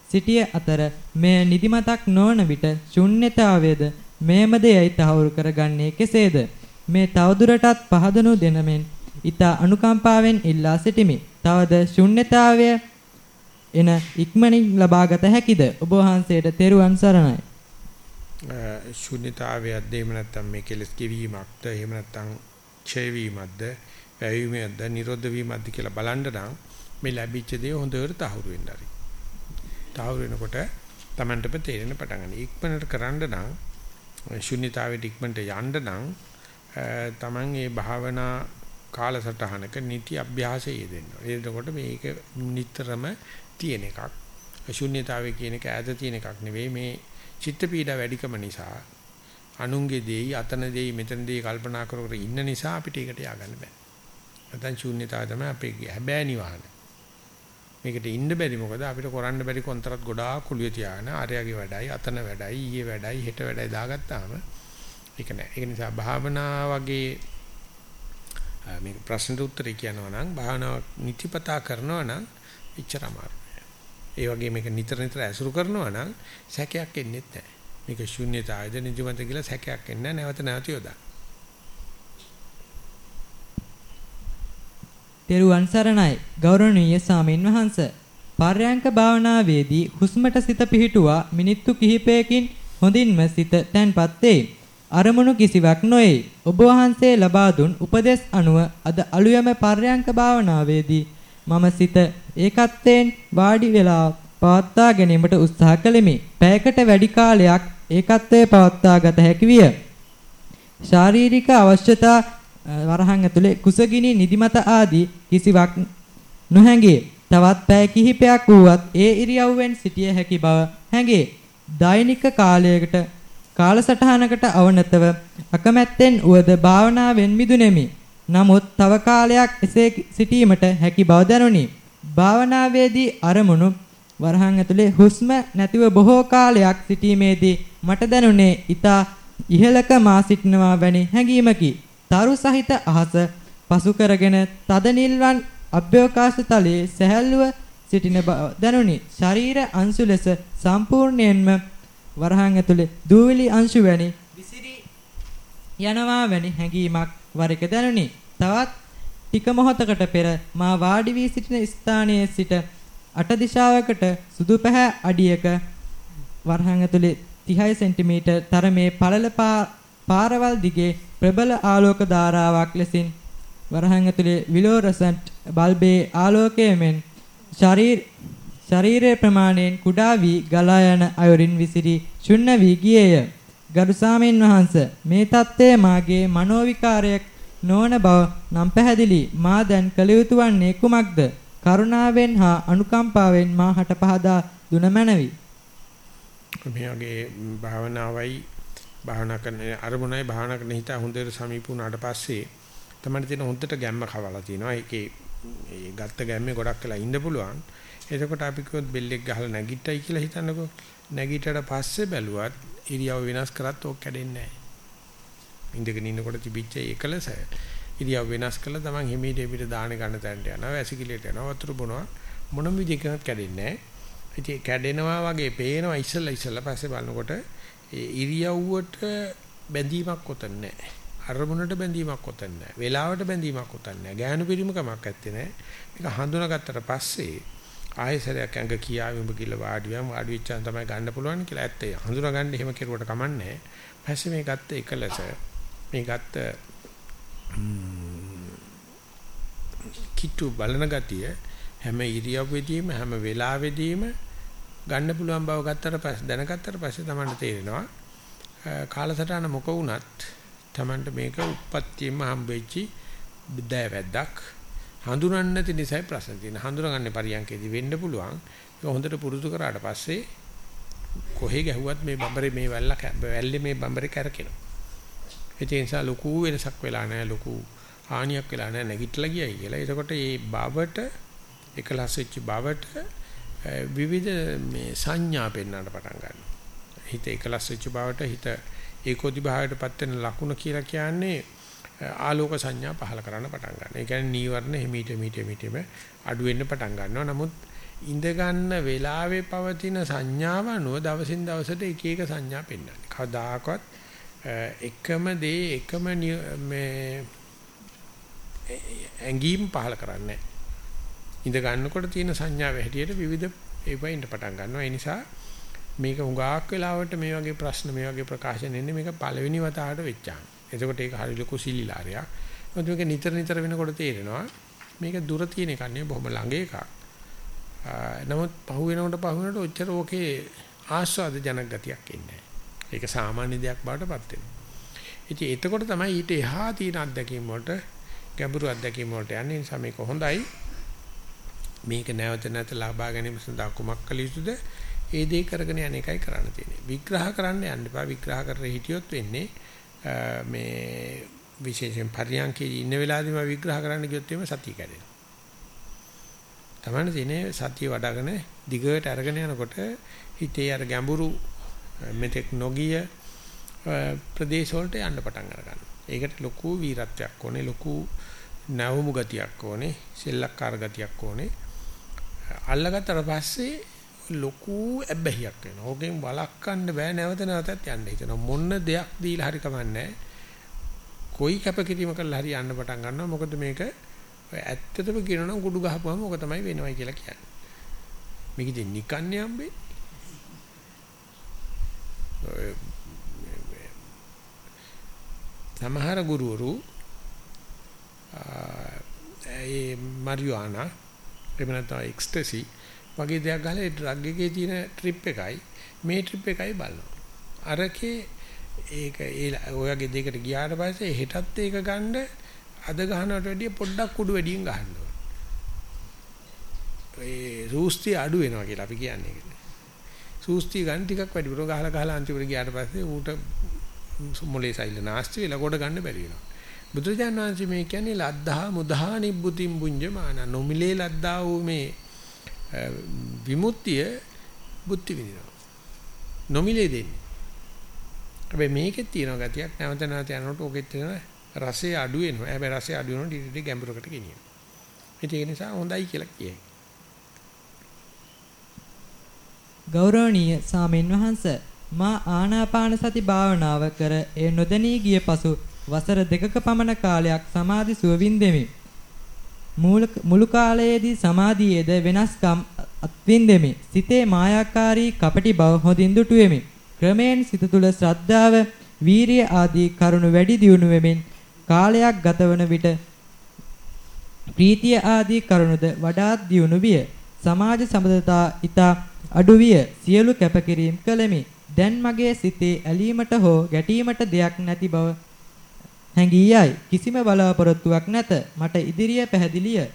Speaker 2: සිටිය අතර මෙය නිදිමතක් නොවන විට ශුන්්‍යතාවයේද මේමද යයි තහවුරු කරගන්නේ කෙසේද? මේ තවදුරටත් පහදනු දෙනමෙන් ඊතා අනුකම්පාවෙන් ඉල්ලා සිටිමි. තවද ශුන්්‍යතාවය එන ඉක්මනින් ලබාගත හැකිද? ඔබ වහන්සේට තෙරුවන් සරණයි.
Speaker 1: ශුන්‍යතාවයක්ද එහෙම නැත්නම් මේ කෙලස් කිවීමක්ද එහෙම නැත්නම් ඡය වීමක්ද වැයීමක්ද නිරෝධ වීමක්ද කියලා බලන්න නම් මේ ලැබිච්ච දේ හොඳට තහවුරු වෙන්න හරි. තහවුරු වෙනකොට Tamanටම තේරෙන පටන් ගන්න. ඉක්මනට කරන්න නම් ශුන්‍යතාවයට ඉක්මනට යන්න නම් Taman මේ භාවනා කාලසටහනක නිති අභ්‍යාසය යෙදෙන්න. එතකොට මේක නිතරම තියෙන එකක්. ශුන්‍යතාවය කියන එක ඈත තියෙන එකක් නෙවෙයි මේ චිත්ත පීඩා වැඩිකම නිසා අනුන්ගේ දෙයි අතන දෙයි මෙතන දෙයි කල්පනා කර කර ඉන්න නිසා අපිට ඒකට ය아가න්න බෑ. නැත්නම් ශූන්‍යතාවය තමයි අපේ හැබෑ නිවහන. මේකට ඉන්න බැරි මොකද අපිට කරන්න බැරි කොන්තරත් ගොඩාක් කුලිය තියාගෙන ආර්යගේ වැඩයි අතන වැඩයි ඊයේ වැඩයි හෙට වැඩයි දාගත්තාම ඒක නෑ. ඒක නිසා භාවනා වගේ මේක ප්‍රශ්නට උත්තරේ කියනවා නම් භාවනාව නිතිපතා කරනවා නම් ඉච්චර අමාරු. ඒ වගේ මේක නිතර නිතර ඇසුරු කරනවා නම් සැකයක් එන්නේ නැහැ. මේක ශුන්‍යතාවයද නිදිමත කියලා සැකයක් එන්නේ නැවත නැවත යොදා.
Speaker 2: තෙරුවන් සරණයි ගෞරවනීය සාමින් වහන්ස පර්යංක භාවනාවේදී හුස්මට සිත පිහිටුවා මිනිත්තු කිහිපයකින් හොඳින්ම සිත තැන්පත් වේ. අරමුණු කිසිවක් නොවේ. ඔබ වහන්සේ ලබා දුන් උපදෙස් අනුව අද අලුයම පර්යංක භාවනාවේදී මම සිත ඒකත්වයෙන් වාඩි වෙලා පවත්වා ගැනීමට උත්සාහ කළෙමි. පැයකට වැඩි කාලයක් ඒකත්වයේ පවත්වා ගත හැකි විය. ශාරීරික අවශ්‍යතා වරහන් ඇතුලේ කුසගිනි නිදිමත ආදී කිසිවක් නොහැඟේ. තවත් පැය කිහිපයක් වුවත් ඒ ඉරියව්වෙන් සිටිය හැකි බව හැඟේ. දෛනික කාලයකට කාලසටහනකට අවනතව අකමැත්තෙන් උවද භාවනාවෙන් මිදුනේමි. නමුත් තව කාලයක් එසේ සිටීමට හැකි බව දැනුනි. භාවනාවේදී අරමුණු වරහන් ඇතුලේ හුස්ම නැතිව බොහෝ කාලයක් සිටීමේදී මට දැනුනේ ඊතා ඉහළක මා සිටිනවා වැනි හැඟීමකි. තරු සහිත අහස පසු කරගෙන තද නිල්වන් අභ්‍යවකාශ තලයේ සැහැල්ලුව සිටින බව දැනුනි. ශරීර අංශු ලෙස සම්පූර්ණයෙන්ම වරහන් ඇතුලේ දූවිලි අංශු වැනි විසිරී යනවා වැනි හැඟීමක් වර එක දැනුනි. තවත් ටික මොහොතකට පෙර මා වාඩි වී සිටින ස්ථානයේ සිට අට දිශාවකට සුදු පැහැ අඩියක වරහන් ඇතුලේ 30 සෙන්ටිමීටර් තරමේ පළල පාරවල් දිගේ ප්‍රබල ආලෝක ධාරාවක් ලෙසින් වරහන් ඇතුලේ විලෝරසන්ට් බල්බේ ආලෝකයෙන් මෙන් ශරීර ශරීරයේ ප්‍රමාණයෙන් කුඩා වී ගලා යන අයුරින් විසිරි ශුන්‍ය වී ගියේය. ගරු සාමීන් වහන්ස මේ தත්ත්වය මාගේ මනෝවිකාරයක් නොවන බව නම් පැහැදිලි. මා දැන් කළ යුතු වන්නේ කුමක්ද? කරුණාවෙන් හා අනුකම්පාවෙන් මාහට පහදා දුන මැනවි.
Speaker 1: මේ වගේ භාවනාවයි භාවනා කරන අරමුණයි භාවනා කරන හිත හොඳට සමීප වුණාට පස්සේ තමයි තියෙන හොඳට ගැම්ම කවලා තියෙනවා. ඒකේ ඒ ගත්ත ගැම්මේ ගොඩක් වෙලා ඉන්න පුළුවන්. එතකොට අපි කිව්වොත් බෙල්ලෙක් ගහලා නැගිට්ටයි කියලා හිතන්නකෝ. නැගිටට පස්සේ බැලුවත් ඉරියව් වෙනස් කරත් ඕක කැඩෙන්නේ නැහැ. ඉඳගෙන ඉන්නකොට තිබිච්ච එකලස ඉරියව් වෙනස් කළා තමන් හිමීට පිට දාහන ගන්න තැනට යනවා වැසිකිළියට යනවා වතුර බොනවා මොනම විදිහකට කැඩෙන්නේ ඉතින් කැඩෙනවා වගේ පේනවා ඉස්සලා ඉස්සලා පස්සේ බලනකොට ඒ ඉරියව්වට බැඳීමක් උතන් නැහැ. අරමුණට බැඳීමක් උතන් නැහැ. වේලාවට බැඳීමක් උතන් නැහැ. ඥාන පිරිමකමක් ඇත්තේ නැහැ. මේක හඳුනාගත්තට පස්සේ ආයෙසරයක් ඇඟ කියාවි උඹ කියලා වාඩිවම් වාඩි වෙච්චාන් තමයි ගන්න පුළුවන් කියලා ඇත්තේ. හඳුනාගන්න එහෙම කෙරුවට කමන්නේ නැහැ. පස්සේ මේ ගත්ත එකලස මේ ගත්ත කිට්ටු බලන ගතිය හැම ඉරියව්වෙදීම හැම වෙලාවෙදීම ගන්න පුළුවන් බව ගත්තට පස්සේ දැනගත්තට පස්සේ තමයි තේරෙනවා. කාලසටහන මොක වුණත් Tamanට මේක උප්පත්තියෙම හම්බෙච්චි දෑවැද්දක් හඳුනන්නේ නැති නිසායි ප්‍රශ්න තියෙන්නේ. හඳුනගන්නේ පරියන්කේදී වෙන්න පුළුවන්. ඒක හොඳට පුරුදු කරාට පස්සේ කොහේ ගැහුවත් මේ බඹරේ මේ වැල්ල වැල්ලේ මේ බඹරේ කැරකෙනවා. ඒ නිසා ලොකු වෙනසක් වෙලා නැහැ ලොකු හානියක් වෙලා නැහැ නැගිටලා ගියයි කියලා. එතකොට මේ බවට එකලස් වෙච්ච බවට විවිධ මේ සංඥා පෙන්වන්න පටන් ගන්නවා. හිත එකලස් වෙච්ච බවට හිත ඒකෝදි භාවයටපත් වෙන ලකුණ කියලා කියන්නේ ආලෝක සංඥා පහල කරන්න පටන් ගන්නවා. ඒ කියන්නේ නීවරණ හිමීට මීට මීටම අඩු වෙන්න පටන් ගන්නවා. නමුත් ඉඳ ගන්න වෙලාවේ පවතින සංඥාව අනුව දවසින් දවසට එක එක සංඥා පෙන්වන්නේ. කවදාකවත් එකම දේ එකම මේ ඇඟීම් පහල කරන්නේ ඉඳ ගන්නකොට තියෙන සංඥාව හැටියට විවිධ ඒවා ඉන්න පටන් ගන්නවා. ඒ නිසා මේක හුඟක් වෙලාවට මේ වගේ ප්‍රශ්න මේ වගේ ප්‍රකාශන එන්නේ මේක පළවෙනි වතාවට වෙච්චාම. එතකොට ඒක හරි ලොකු සිලිලාරයක් මොකද මේක නිතර නිතර වෙනකොට තේරෙනවා මේක දුර තියෙන එකක් නෙවෙයි බොහොම ළඟ එකක්. නමුත් පහු වෙනකොට පහු වෙනකොට ඔච්චර ඕකේ ආස්වාද ජනක ගතියක් එන්නේ ඒක සාමාන්‍ය දෙයක් බවට පත් වෙනවා ඉතින් එතකොට තමයි ඊට එහා තියෙන අත්දැකීම් වලට ගැඹුරු අත්දැකීම් වලට යන්නේ නිසා මේක හොඳයි. මේක නැවත නැවත ලබා ගැනීම සඳහා කුමක් කළ යුතුද? ඒ දේ කරගෙන යන එකයි කරන්න තියෙන්නේ. විග්‍රහ කරන්න යන්න එපා. විග්‍රහ කරලා හිටියොත් වෙන්නේ මේ විශේෂයෙන් පරියන්කේ ඉන්න වෙලාවෙදිම විග්‍රහ කරන්න ගියොත් එimhe සතිය කැඩෙනවා. තමයි තියෙන්නේ සතිය වඩ아가න දිගට අරගෙන යනකොට හිතේ අර ගැඹුරු මෙතෙක් නොගිය ප්‍රදේශ වලට යන්න පටන් අරගන්නවා. ඒකට ලොකු වීරත්වයක් ඕනේ, ලොකු නැවමු ගතියක් ඕනේ, සෙල්ලක්කාර ගතියක් ඕනේ. අල්ලගත්තට පස්සේ ලොකු ඇබ්බැහියක් වෙනවා. ඕකෙන් වළක්වන්න බෑ නැවත නැවතත් යන්න හිතෙනවා. මොන දෙයක් දීලා හරි කමන්නේ කොයි කැපකිරීම කළා හරි යන්න පටන් ගන්නවා. මොකද මේක ඇත්තටම කියනනම් කුඩු ගහපුවම ඕක තමයි වෙනවයි කියලා කියන්නේ. මේක ඉතින් නිකන්නේ හම්බෙන්නේ. සමහර ගුරුවරු ඒ මරියුආනා එහෙම නැත්නම් එක්ස්ටසි වගේ දෙයක් ගහලා ඒ ඩ්‍රග් එකේ තියෙන ට්‍රිප් එකයි මේ ට්‍රිප් එකයි බලනවා. අරකේ ඒක ඒ ඔයගේ දෙයකට ගියාට පස්සේ හෙටත් ඒක ගන්න අද ගහනවට වැඩිය පොඩ්ඩක් කුඩු වැඩියෙන් ගහන්න ඕන. ඒ සූස්ති අඩු වෙනවා කියලා අපි කියන්නේ ඒක. සූස්ති ගන්න ටිකක් වැඩිපුර ගහලා ගහලා අන්තිමට ගියාට පස්සේ ඌට මොලේ සෛල නාස්ති වෙලා කොට ගන්න බැරි වෙනවා. බුදුරජාණන් වහන්සේ මේ කියන්නේ ලද්දා මුදා නිබ්බුතිම් බුඤ්ජමාන නොමිලේ ලද්දා වූ මේ විමුක්තිය බුද්ධි විදිනවා. නොමිලේ දෙන්නේ. හැබැයි මේකෙත් තියෙන ගතියක් නැවත නැවත යනකොට ඕකෙත් තියෙන රසය අඩු වෙනවා. හැබැයි රසය අඩු වෙනකොට ඊට ඊට ගැඹුරකට ගෙනියනවා. ඒක නිසා හොඳයි කියලා කියයි.
Speaker 2: ගෞරවනීය සාමින් වහන්සේ මා ආනාපාන සති භාවනාව කර එය නොදැනී ගිය පසු වසර දෙකක පමණ කාලයක් සමාධි සුවවින් දෙමි. මුළු කාලයේදී සමාධියේද වෙනස්කම් අත්විඳෙමි. සිතේ මායාකාරී කපටි බව හොඳින් දුටුවෙමි. ක්‍රමයෙන් සිත තුළ ශ්‍රද්ධාව, වීරිය ආදී කරුණු වැඩි දියුණු වෙමින් කාලයක් ගතවන විට ප්‍රීතිය ආදී කරුණුද වඩාත් දියුණු විය. සමාජ සම්බන්ධතා ඊට අඩු විය. සියලු කැපකිරීම් කළෙමි. දැන් මගේ සිතේ ඇලීමට හෝ ගැටීමට දෙයක් නැති බව හැඟී යයි. කිසිම බලාපොරොත්තුවක් නැත. මට ඉදිරිය පැහැදිලිය.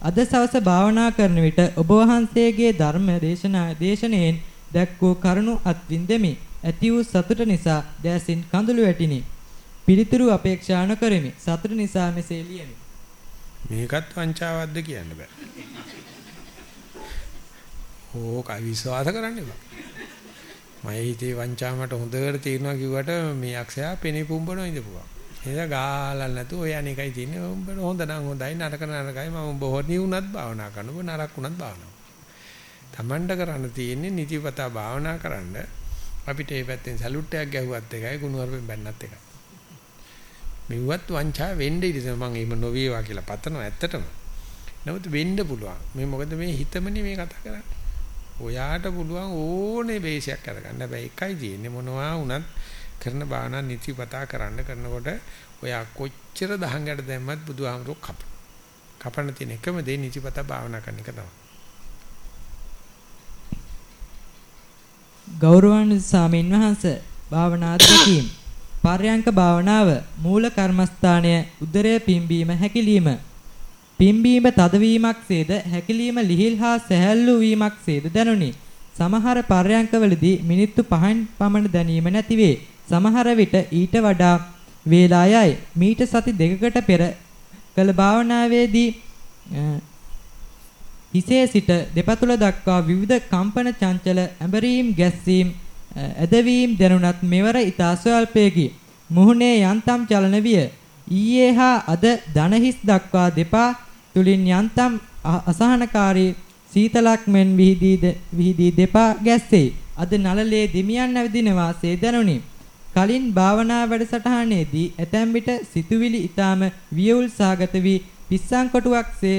Speaker 2: අද සවස භාවනා කරන විට ඔබ වහන්සේගේ ධර්ම දේශනා දේශනෙන් දැක් වූ කරුණු අත්විඳෙමි. ඇති වූ සතුට නිසා දැසින් කඳුළු වැටිනි. පිළිතුරු අපේක්ෂා නොකරමි. සතුට නිසා මෙසේ ලියමි.
Speaker 1: මේකත් වංචාවක්ද කියන්න බෑ. ඕක විශ්වාස කරන්න එපා. මම හිතේ වංචා මට හොඳට තේරෙනවා කිව්වට මේ අක්ෂයා පෙනේ පුම්බනවා ඉඳපුවා. ඒක ගාලල් නැතු ඔය අනේකයි තියෙන්නේ. උඹට හොඳ නම් හොඳයි නරක නරකයි මම උඹ හොරි වුණත් භාවනා කරනවා නරක වුණත් භාවනා. Tamanට කරන්න තියෙන්නේ නිතිපතා භාවනා කරන්න අපිට මේ පැත්තෙන් සලුට් එකක් ගැහුවත් එකයි ගුණ වර්පෙන් බැන්නත් එකයි. මෙව්වත් වංචා වෙන්න ඉතින් මම එහෙම නොවේවා කියලා පතනවා ඇත්තටම. නමුත් වෙන්න පුළුවන්. මේ මොකද මේ හිතමනේ මේ කතා කරන්නේ. ඔයාට පුළුවන් ඕනේ බේසයක් අරගන්න. හැබැයි එකයි තියෙන්නේ මොනවා වුණත් කරන භාවනා නිතිපතා කරන්න කරනකොට ඔයා කොච්චර දහංගට දැම්මත් බුදුහාමුදුරුවෝ කපන. කපන්න තියෙන එකම දේ නිතිපතා භාවනා කරන එක තමයි.
Speaker 2: ගෞරවාන්විත සාමින් වහන්ස භාවනා දෙකීම් පර්යංක භාවනාව මූල කර්මස්ථානය උදරය පිම්බීම හැකිලිම. පිම්බීම තදවීමක්සේද හැකිලිම ලිහිල් හා සැහැල්ලු වීමක්සේද දැනුනි. සමහර පර්යංකවලදී මිනිත්තු 5න් පමණ දැනීම නැතිවේ. සමහර විට ඊට වඩා වේලා යයි. මීට සති දෙකකට පෙර කළ භාවනාවේදී හිසේ සිට දෙපතුල දක්වා විවිධ කම්පන චංචල ඇඹරීම් ගැස්සීම් ඇදවීම් දැනුණත් මෙවර ඊතා ස්වල්පයකි. මුහුණේ යන්තම් චලන විය. ඊයේ හා අද ධනහිස් දක්වා දෙපා තුලින් යන්තම් අසහනකාරී සීතලක් මෙන් විහිදී විහිදී දෙපා ගැස්සේ. අද නලලේ දෙමියන් නැවිදින වාසේ දැනුනි. කලින් භාවනා වැඩසටහනේදී ඇතැම් විට සිතුවිලි ඊටාම වියුල් සාගත වී පිස්සන් කොටුවක්සේ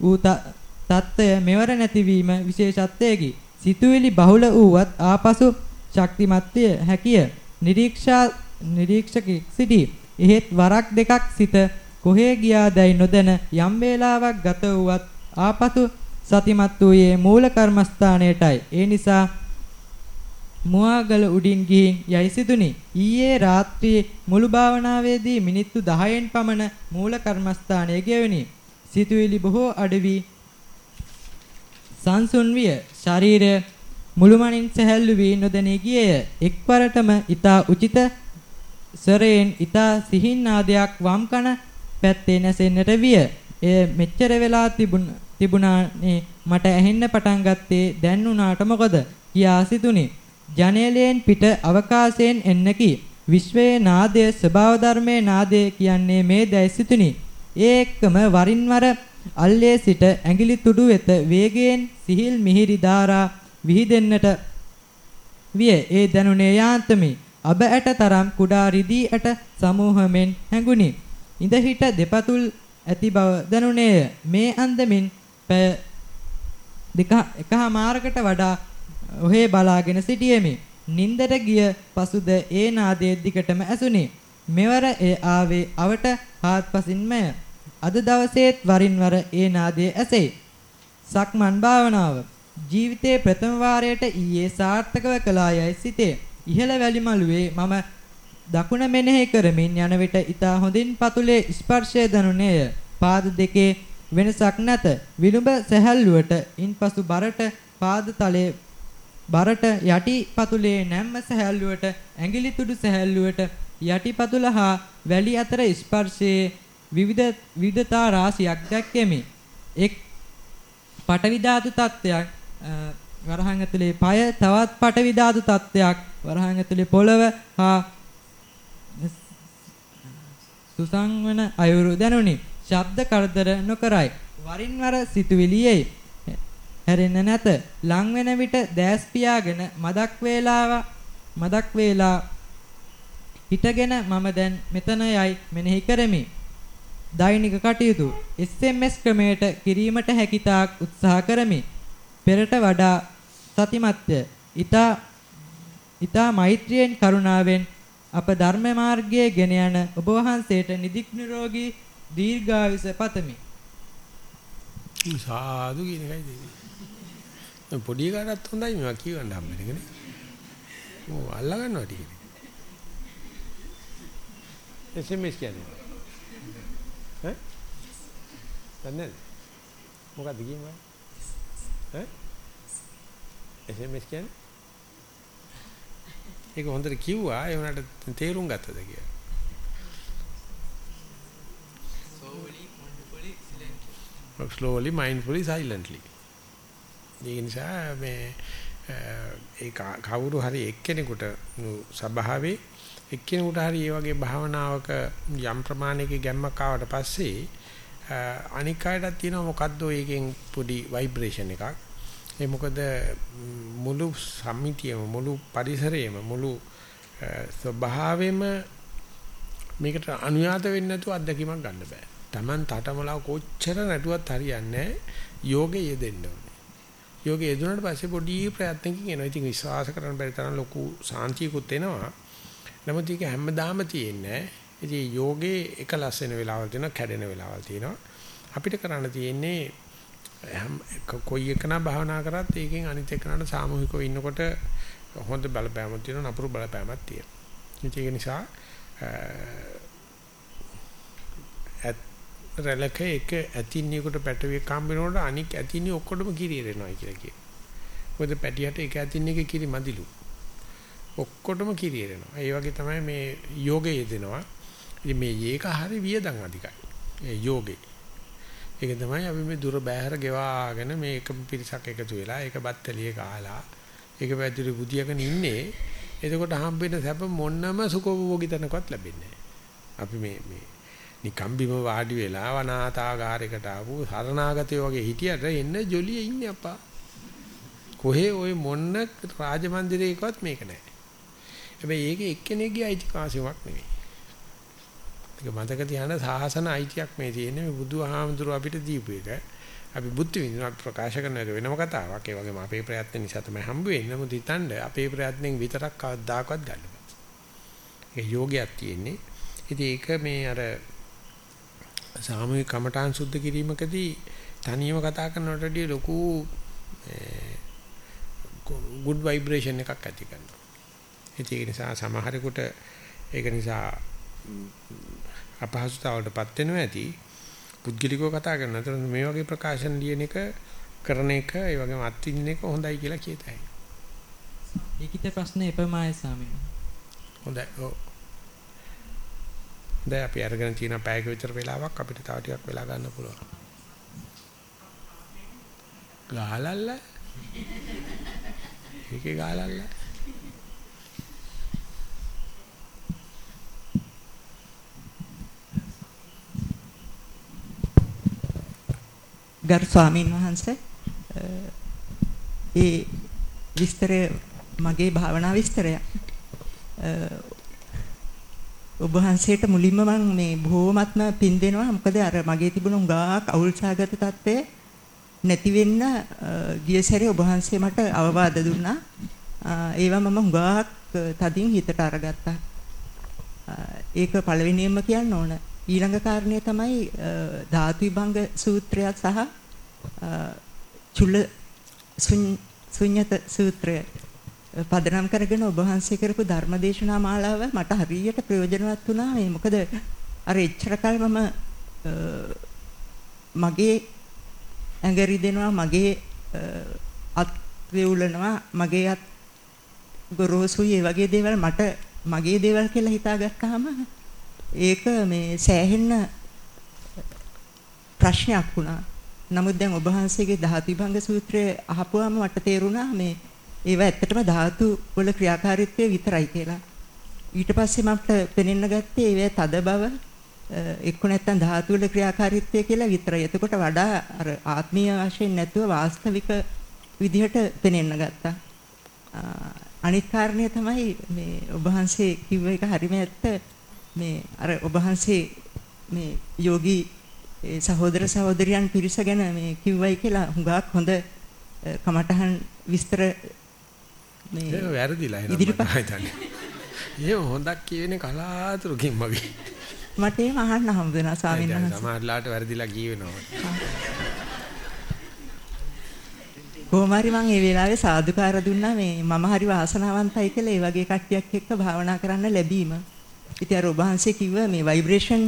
Speaker 2: ඌ තත්ත්වය මෙවර නැතිවීම විශේෂත්වයකි. සිතුවිලි බහුල වූවත් ආපසු ශක්තිමත්ය හැකිය. නිරීක්ෂා නිරීක්ෂකෙක් සිටි. එහෙත් වරක් දෙකක් සිට කොහේ ගියාදයි නොදැන යම් වේලාවක් ගත වුවත් ආපසු සතිමත් වූයේ මූල කර්මස්ථානයටයි. ඒ නිසා මුවාගල උඩින් ගිහින් යයි සිදුනි. ඊයේ රාත්‍රියේ මුළු භාවනාවේදී මිනිත්තු 10න් පමණ මූල කර්මස්ථානයේ ගෙවුනි. සිතුවිලි බොහෝ අඩවි සංසුන් විය. ශරීරය මුළුමනින් සැහැල්ලු වී නොදැනී ගියේය. එක්වරටම ඊතා උචිත සරයෙන් ඊතා සිහින් ආදයක් වම් කන පැත්තේ නැසෙන්නට විය. එය මෙච්චර වෙලා තිබුණානේ මට ඇහෙන්න පටන් ගත්තේ දැන් උනාට මොකද කියා සිතුනි. ජනේලයෙන් පිට අවකාශයෙන් එන්නකි. විශ්වයේ නාදය ස්වභාව ධර්මයේ නාදය කියන්නේ මේ දැයි සිතුනි. ඒ එක්කම වරින් වර අල්ලේ සිට ඇඟිලි තුඩු වෙත වේගයෙන් සිහිල් මිහිරි ධාරා විහිදෙන්නට විය. ඒ දැනුනේ යාන්තමේ අබ ඇට තරම් කුඩා රිදී ඇට සමූහමෙන් හැඟුනි. ඉඳ හිට දෙපතුල් ඇති බව දැනුනේය. මේ අන්දමින් පැය දෙක එකහමාරකට වඩා ඔහේ බලාගෙන සිටියෙමි. නින්දට ගිය පසුද ඒ නාදයේ දිගටම ඇසුනි. මෙවර ඒ ආවේ අවට හාත්පසින්මය. අද දවසේත් වරින් වර ඒ නාදයේ ඇසේ. සක්මන් භාවනාව ජීවිතයේ ප්‍රථම වාරයට ඊයේ සාර්ථකව කළා යයි සිතේ. ඉහළ වැලිමලුවේ මම දකුණ මෙනෙහි කරමින් යන විට ඊතා හොඳින් පතුලේ ස්පර්ශය දැනුනේය. පාද දෙකේ වෙනසක් නැත. විලුඹ සැහැල්ලුවට ඉන්පසු බරට පාද තලයේ බරට යටි පතුලේ නැම්ම සැහැල්ලුවට ඇඟිලි තුඩු සැහැල්ලුවට යටි පතුල හා වැලි අතර ස්පර්ශයේ විවිධ විවිධතා රාශියක් දැක්කෙමි. එක් පටවි ධාතු තත්ත්වයක් වරහන් ඇතුලේ পায় තවත් පටවි ධාතු තත්ත්වයක් වරහන් ඇතුලේ පොළව හා සුසංවන අයුරු දැනුනි. ශබ්ද කරදර නොකරයි. වරින් වර සිතුවිලියේ හැරෙන්න නැත. ලං වෙන විට දැස් පියාගෙන මදක් වේලාව මදක් වේලා හිටගෙන මම දැන් මෙතන යයි මෙනෙහි කරමි. දෛනික කටයුතු SMS ක්‍රමයට කිරීමට හැකි තාක් උත්සාහ කරමි. පෙරට වඩා සතිමත්ය. ඊතා ඊතා මෛත්‍රියෙන් කරුණාවෙන් අප ධර්ම මාර්ගයේ ගෙන යන ඔබ වහන්සේට නිදික් නිරෝගී දීර්ඝායුෂ පතමි.
Speaker 1: සාදු කියන එකයි දෙන්නේ. පොඩි කාටත් හොඳයි මේවා කියවන්න හම්බෙන එකනේ. ඕ අල්ලා ගන්නවා ටිකනේ. SMS කියන්නේ. ඈ? දන්නේ මොකක්ද කියන්නේ? ඈ? SMS කියන්නේ? ඒක හොඳට කිව්වා ඒ උනාට තේරුම් ගත්තද කියලා. slowly mindfully silently ඒ නිසා මේ ඒ කවුරු හරි එක්කෙනෙකුට සභාවේ එක්කෙනෙකුට හරි මේ වගේ භාවනාවක යම් ප්‍රමාණයක ගැම්මක් ආවට පස්සේ අනික් අයටත් තියෙනවා මොකද්ද ඒකෙන් පොඩි ভাইබ්‍රේෂන් එකක්. ඒ මොකද මුළු සම්මිතියම මුළු පරිසරයම මුළු ස්වභාවෙම මේකට අනුයාත වෙන්නේ නැතුව අත්දැකීමක් ගන්න බෑ. Taman තටමලා කොච්චර නැටුවත් හරියන්නේ යෝගේ යෙදෙන්න ඕනේ. යෝගේ යෙදුනට පස්සේ පොඩි ප්‍රයත්නකින් එනවා. ඉතින් විශ්වාස කරන්න බැරි තරම් ලොකු සාන්තියකුත් එනවා. නමුත් ඒක හැමදාම තියෙන්නේ ඉතින් යෝගේ එකලස් වෙන වෙලාවල් තියෙනවා, කැඩෙන වෙලාවල් තියෙනවා. අපිට කරන්න තියෙන්නේ කොයි එකනා භාවනා කරත් ඒකෙන් අනිත් එකනට සාමූහිකව ඉන්නකොට හොඳ බලපෑමක් තියෙනවා, නපුරු බලපෑමක් තියෙනවා. ඒක නිසා ඇත් රැළක එක ඇතින්නියෙකුට පැටවියක් හම්බ වෙනකොට අනික් ඇතින්නිය ඔක්කොටම කිරිරෙනවා කියලා කියනවා. මොකද පැටියට එක ඇතින්නියක කිරි මදිලු. ඔක්කොටම කිරිරෙනවා. ඒ වගේ තමයි මේ යෝගය යෙදෙනවා. ඉතින් මේ ඒක හරි වියදම් අධිකයි. ඒ යෝගේ. ඒක තමයි අපි මේ දුර බෑහර ගෙවාගෙන මේ එක පිරිසක් එකතු වෙලා ඒක බත්තලිය කාලා ඒක පැතිරි බුදියාගෙන ඉන්නේ. එතකොට හම්බෙන්න සැප මොන්නම සුඛෝපභෝගී තනකවත් ලැබෙන්නේ නැහැ. අපි මේ මේ නිකම් බිම වාඩි වෙලා වනාතාගාරයකට ආපු සරණාගතයෝ වගේ හිටියට එන්න ජොලිය ඉන්නේ අප්පා. කොහේ ওই මොන්න රාජමන්දිරයකවත් මේක නැහැ. හැබැයි ඒක එක්කෙනෙක්ගේ අයිතිකාසියක් නෙවෙයි. ඒක මතක තියාගන්න සාහසන අයිතියක් මේ තියෙන්නේ මේ බුදුහාමුදුරුව අපිට දීපු එක. අපි බුද්ධ විඳිනවා ප්‍රකාශ කරන එක වෙනම කතාවක්. ඒ වගේම අපේ ප්‍රයත්න නිසා තමයි හම්බ වෙන්නේ. නමුත් හිතන්න අපේ ප්‍රයත්නෙන් විතරක් කවදාකවත් ගන්න බෑ. ඒ යෝගයක් තියෙන්නේ. ඉතින් ඒක මේ අර සාමූහික කමඨාන් සුද්ධ කිරීමකදී තනියම කතා කරනවට වඩා ලොකු good vibration එකක් ඇති කරනවා. ඒක නිසා සමහරෙකුට ඒක නිසා අපහසුතාවලටපත් වෙනවා ඇති. පුද්ගලිකව කතා කරන අතර මේ වගේ ප්‍රකාශන ලියන එක කරන එක ඒ වගේම අත්විඳින එක හොඳයි කියලා කියතයි.
Speaker 2: ලිඛිත ප්‍රශ්න එපමායි ස්වාමීන්
Speaker 1: හොඳයි. ඔව්. දැන් අපි අරගෙන තියෙන පැයක විතර වෙලාවක් අපිට තව ටිකක් වෙලා ගන්න පුළුවන්. ගාලල්ල. ඒකේ ගාලල්ල.
Speaker 3: ගරු ස්වාමීන් වහන්සේ ඒ විස්තරය මගේ භාවනා විස්තරයක්. ඔබ වහන්සේට මුලින්ම මම මේ බොහොමත්ම පින් දෙනවා. මොකද අර මගේ තිබුණ උගාක් අවුල්සාගත තත්ත්වය නැති වෙන්න ගිය සැරේ ඔබ වහන්සේ මට අවවාද දුන්නා. ඒවා මම උගාක් තදින් හිතට අරගත්තා. ඒක පළවෙනියෙන්ම කියන්න ඕන. ඊළඟ කාරණය තමයි ධාතු විභංග සූත්‍රයත් සහ චුල්ල ශුන්්‍යත සූත්‍රය. පදනම් කරගෙන ඔබ වහන්සේ කරපු ධර්මදේශනා මාලාව මට හරියට ප්‍රයෝජනවත් වුණා. මේ මොකද අර එච්චර කල් මම මගේ ඇඟ රිදෙනවා මගේ අත් වේවුලනවා මගේ අත් ගොරෝසුයි ඒ වගේ දේවල් මට මගේ දේවල් කියලා හිතාගත්තාම ඒක මේ සෑහෙන්න ප්‍රශ්නයක් වුණා. නමුත් දැන් ඔබ වහන්සේගේ ධාතු විභංග සූත්‍රය අහපුවාම මට තේරුණා මේ ඒව ඇත්තටම ධාතු වල ක්‍රියාකාරීත්වය විතරයි කියලා. ඊට පස්සේ මට පෙනෙන්න ගත්තේ ඒව තද බව එක්ක නැත්තම් ධාතු වල ක්‍රියාකාරීත්වය කියලා විතරයි. එතකොට වඩා අර ආත්මීය වශයෙන් නැතුව වාස්තවික විදිහට පෙනෙන්න ගත්තා. අනිත් කාරණය තමයි මේ ඔබ වහන්සේ කිව්ව එක හරිම ඇත්ත. මේ අර ඔබ වහන්සේ මේ යෝගී සහෝදර සහෝදරියන් පිරිස ගැන මේ කිව්වයි කියලා හුඟක් හොඳ කමටහන් විස්තර
Speaker 1: මේ ඒක වැරදිලා එහෙනම් මම හිතන්නේ. ඒ හොඳක් කියන්නේ කලාතුරකින් මගේ.
Speaker 3: මට එහෙම අහන්න හම්බ වෙනවා ස්වාමීන් වහන්සේ.
Speaker 1: සමහරලාට වැරදිලා කියවෙනවා.
Speaker 3: කොහොම හරි මම ඒ වෙලාවේ සාදුකාර දුන්නා මේ මම හරි වාසනාවන්තයි කියලා ඒ වගේ කට්ටියක් එක්ක භාවනා කරන්න ලැබීම. ඉතින් අර ඔබ වහන්සේ කිව්ව මේ ভাইබ්‍රේෂන්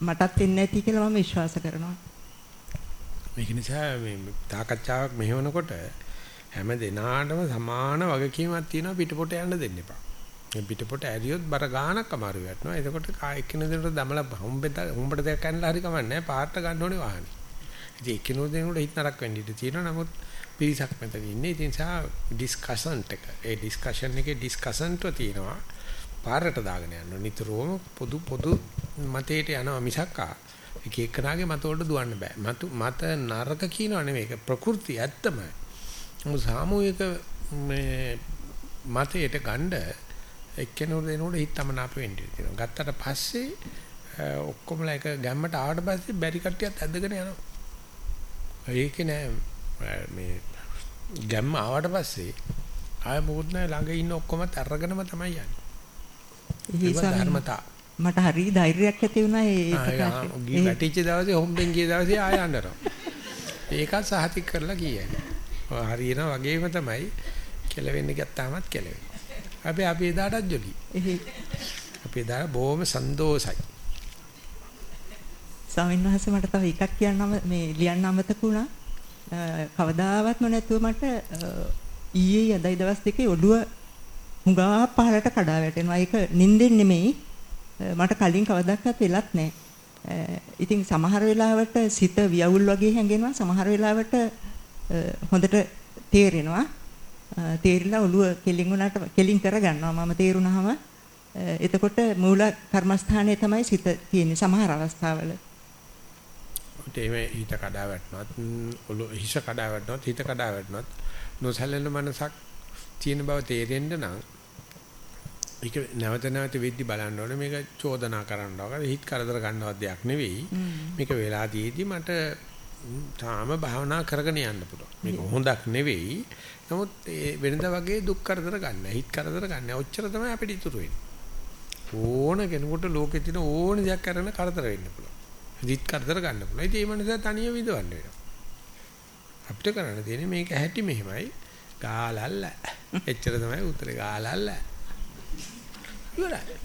Speaker 3: මටත් එන්නේ නැති කියලා මම විශ්වාස කරනවා.
Speaker 1: මේක නිසා මේ තාකච්ඡාවක් මෙහෙවනකොට හැම දිනාටම සමාන වගකීමක් තියෙනවා පිටපොට යන්න දෙන්න එපා. මේ පිටපොට ඇරියොත් බර ගානක් අමාරු වෙනවා. එතකොට එක්කිනෙ දෙනට දමලා හොම්බෙට හොම්බට දෙයක් කන්නලා හරි කමන්නේ පාට ගන්න ඕනේ වාහනේ. ඉතින් එක්කිනෙ දෙනට හිත නරක වෙන්න ඉඩ තියෙනවා. නමුත් පිරිසක් මෙතන ඉන්නේ. ඉතින් සා ඩිස්කෂන් එක. ඒ ඩිස්කෂන් එකේ ඩිස්කෂන්ට් තියෙනවා. පාරට දාගෙන යනවා. නිතරම පොදු පොදු මතයට යනවා මිසක්කා එක එක්කනාගේ මත වලට දුවන්න බෑ. මත මත නරක කියනව නෙමෙයි. ඒක ප්‍රകൃති ඇත්තම. මොකද සාමූහික මේ මතයට ගන්න එක්කෙනෙකුට දෙනකොට හිතමනාප වෙන්න තියෙනවා. ගත්තට පස්සේ ඔක්කොමලා එක ගැම්මට ආවට පස්සේ බැරි කට්ටියත් ඇදගෙන යනවා. ඒකේ නෑ මේ ගැම්ම ආවට පස්සේ ආය මොකුත් නෑ ළඟ ඉන්න ඔක්කොමත් අරගෙනම තමයි යන්නේ. ධර්මතා.
Speaker 3: මට හරි ධෛර්යයක් ඇති වුණා ඒ
Speaker 1: ප්‍රකාශය. ගී වැටිච්ච දවසේ හොම්බෙන් ගිය දවසේ ආය යන්නරෝ. ඒකත් සහතික කරලා කියන්නේ. හරියන වගේම තමයි කෙලවෙන්න ගත්තාමත් කෙලවෙන්නේ. අපි අපි එදාටත් ජොලි. අපි එදා බොහොම සන්තෝසයි.
Speaker 3: ස්වාමීන් වහන්සේ මට තව එකක් කියන්නම මේ ලියන්න අමතක වුණා. කවදාවත්ම නැතුව මට ඊයේ අදයි දවස් දෙකේ ඔළුව හුඟා පහලට කඩා වැටෙනවා. ඒක නිින්දෙන් නෙමෙයි. මට කලින් කවදාවත් වෙලත් නැහැ. ඉතින් සමහර වෙලාවට සිත වියවුල් වගේ හැඟෙනවා. සමහර වෙලාවට හොඳට තේරෙනවා. තේරිලා ඔළුව කෙලින් වුණාට කෙලින් කරගන්නවා මම තේරුණාම එතකොට මූල කර්මස්ථානයේ තමයි සිත තියෙන්නේ සමහර අවස්ථාවල.
Speaker 1: ඒ හිත කඩා වැටුණත් ඔළුව හිස කඩා වැටුණත් හිත කඩා වැටුණත් නොසැලෙන මනසක් තියෙන බව තේරෙන්න නම් ඒක නැවත නැවත වෙද්දි බලන්න ඕනේ. මේක චෝදනා කරන්න ඕනේ හිත කරදර ගන්නවත් දෙයක් නෙවෙයි. මේක වෙලාදීදී මට තාම භාවනා කරගෙන යන්න පුළුවන්. මේක හොඳක් නෙවෙයි. නමුත් ඒ වෙනදා වගේ දුක් කරදර ගන්න හිත කරදර ගන්න ඔච්චර තමයි අපිට ඉතුරු වෙන්නේ. ඕන කෙනෙකුට ලෝකෙ තියෙන ඕන දෙයක් කරන කරදර වෙන්න පුළුවන්. හිත කරදර ගන්න පුළුවන්. ඉතින් ඒ මනස තනිය විදවන්න වෙනවා. අපිට කරන්න තියෙන්නේ මේක හැටි මෙහෙමයි ගාලල්ල එච්චර තමයි උත්තරේ ගාලල්ල ඉවරයි.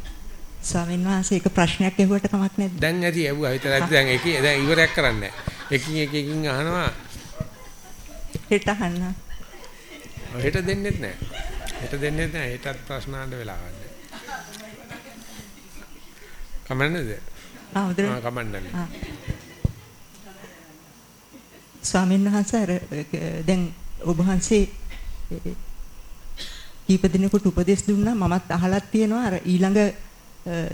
Speaker 3: ස්වාමීන් වහන්සේ එක ප්‍රශ්නයක් ඇහුවට කමක් නැද්ද?
Speaker 1: දැන් ඇති ඇහුවා විතරයි දැන් ඒක දැන් ඉවරයක් කරන්නේ එකින් එක එකින් අහනවා.
Speaker 3: හෙට අහන්න.
Speaker 1: හෙට දෙන්නෙත් නැහැ. හෙට දෙන්නෙත් නැහැ. හෙටත් ප්‍රශ්න අහන්න වෙලාවක් නැහැ. කමන්නේද?
Speaker 3: ආ හොඳට.
Speaker 1: ආ කමන්නනේ.
Speaker 3: ස්වාමීන් වහන්සේ දැන් ඔබ වහන්සේ කීප දිනකට උපදෙස් දුන්නා. මමත් අහලත් තියෙනවා. අර ඊළඟ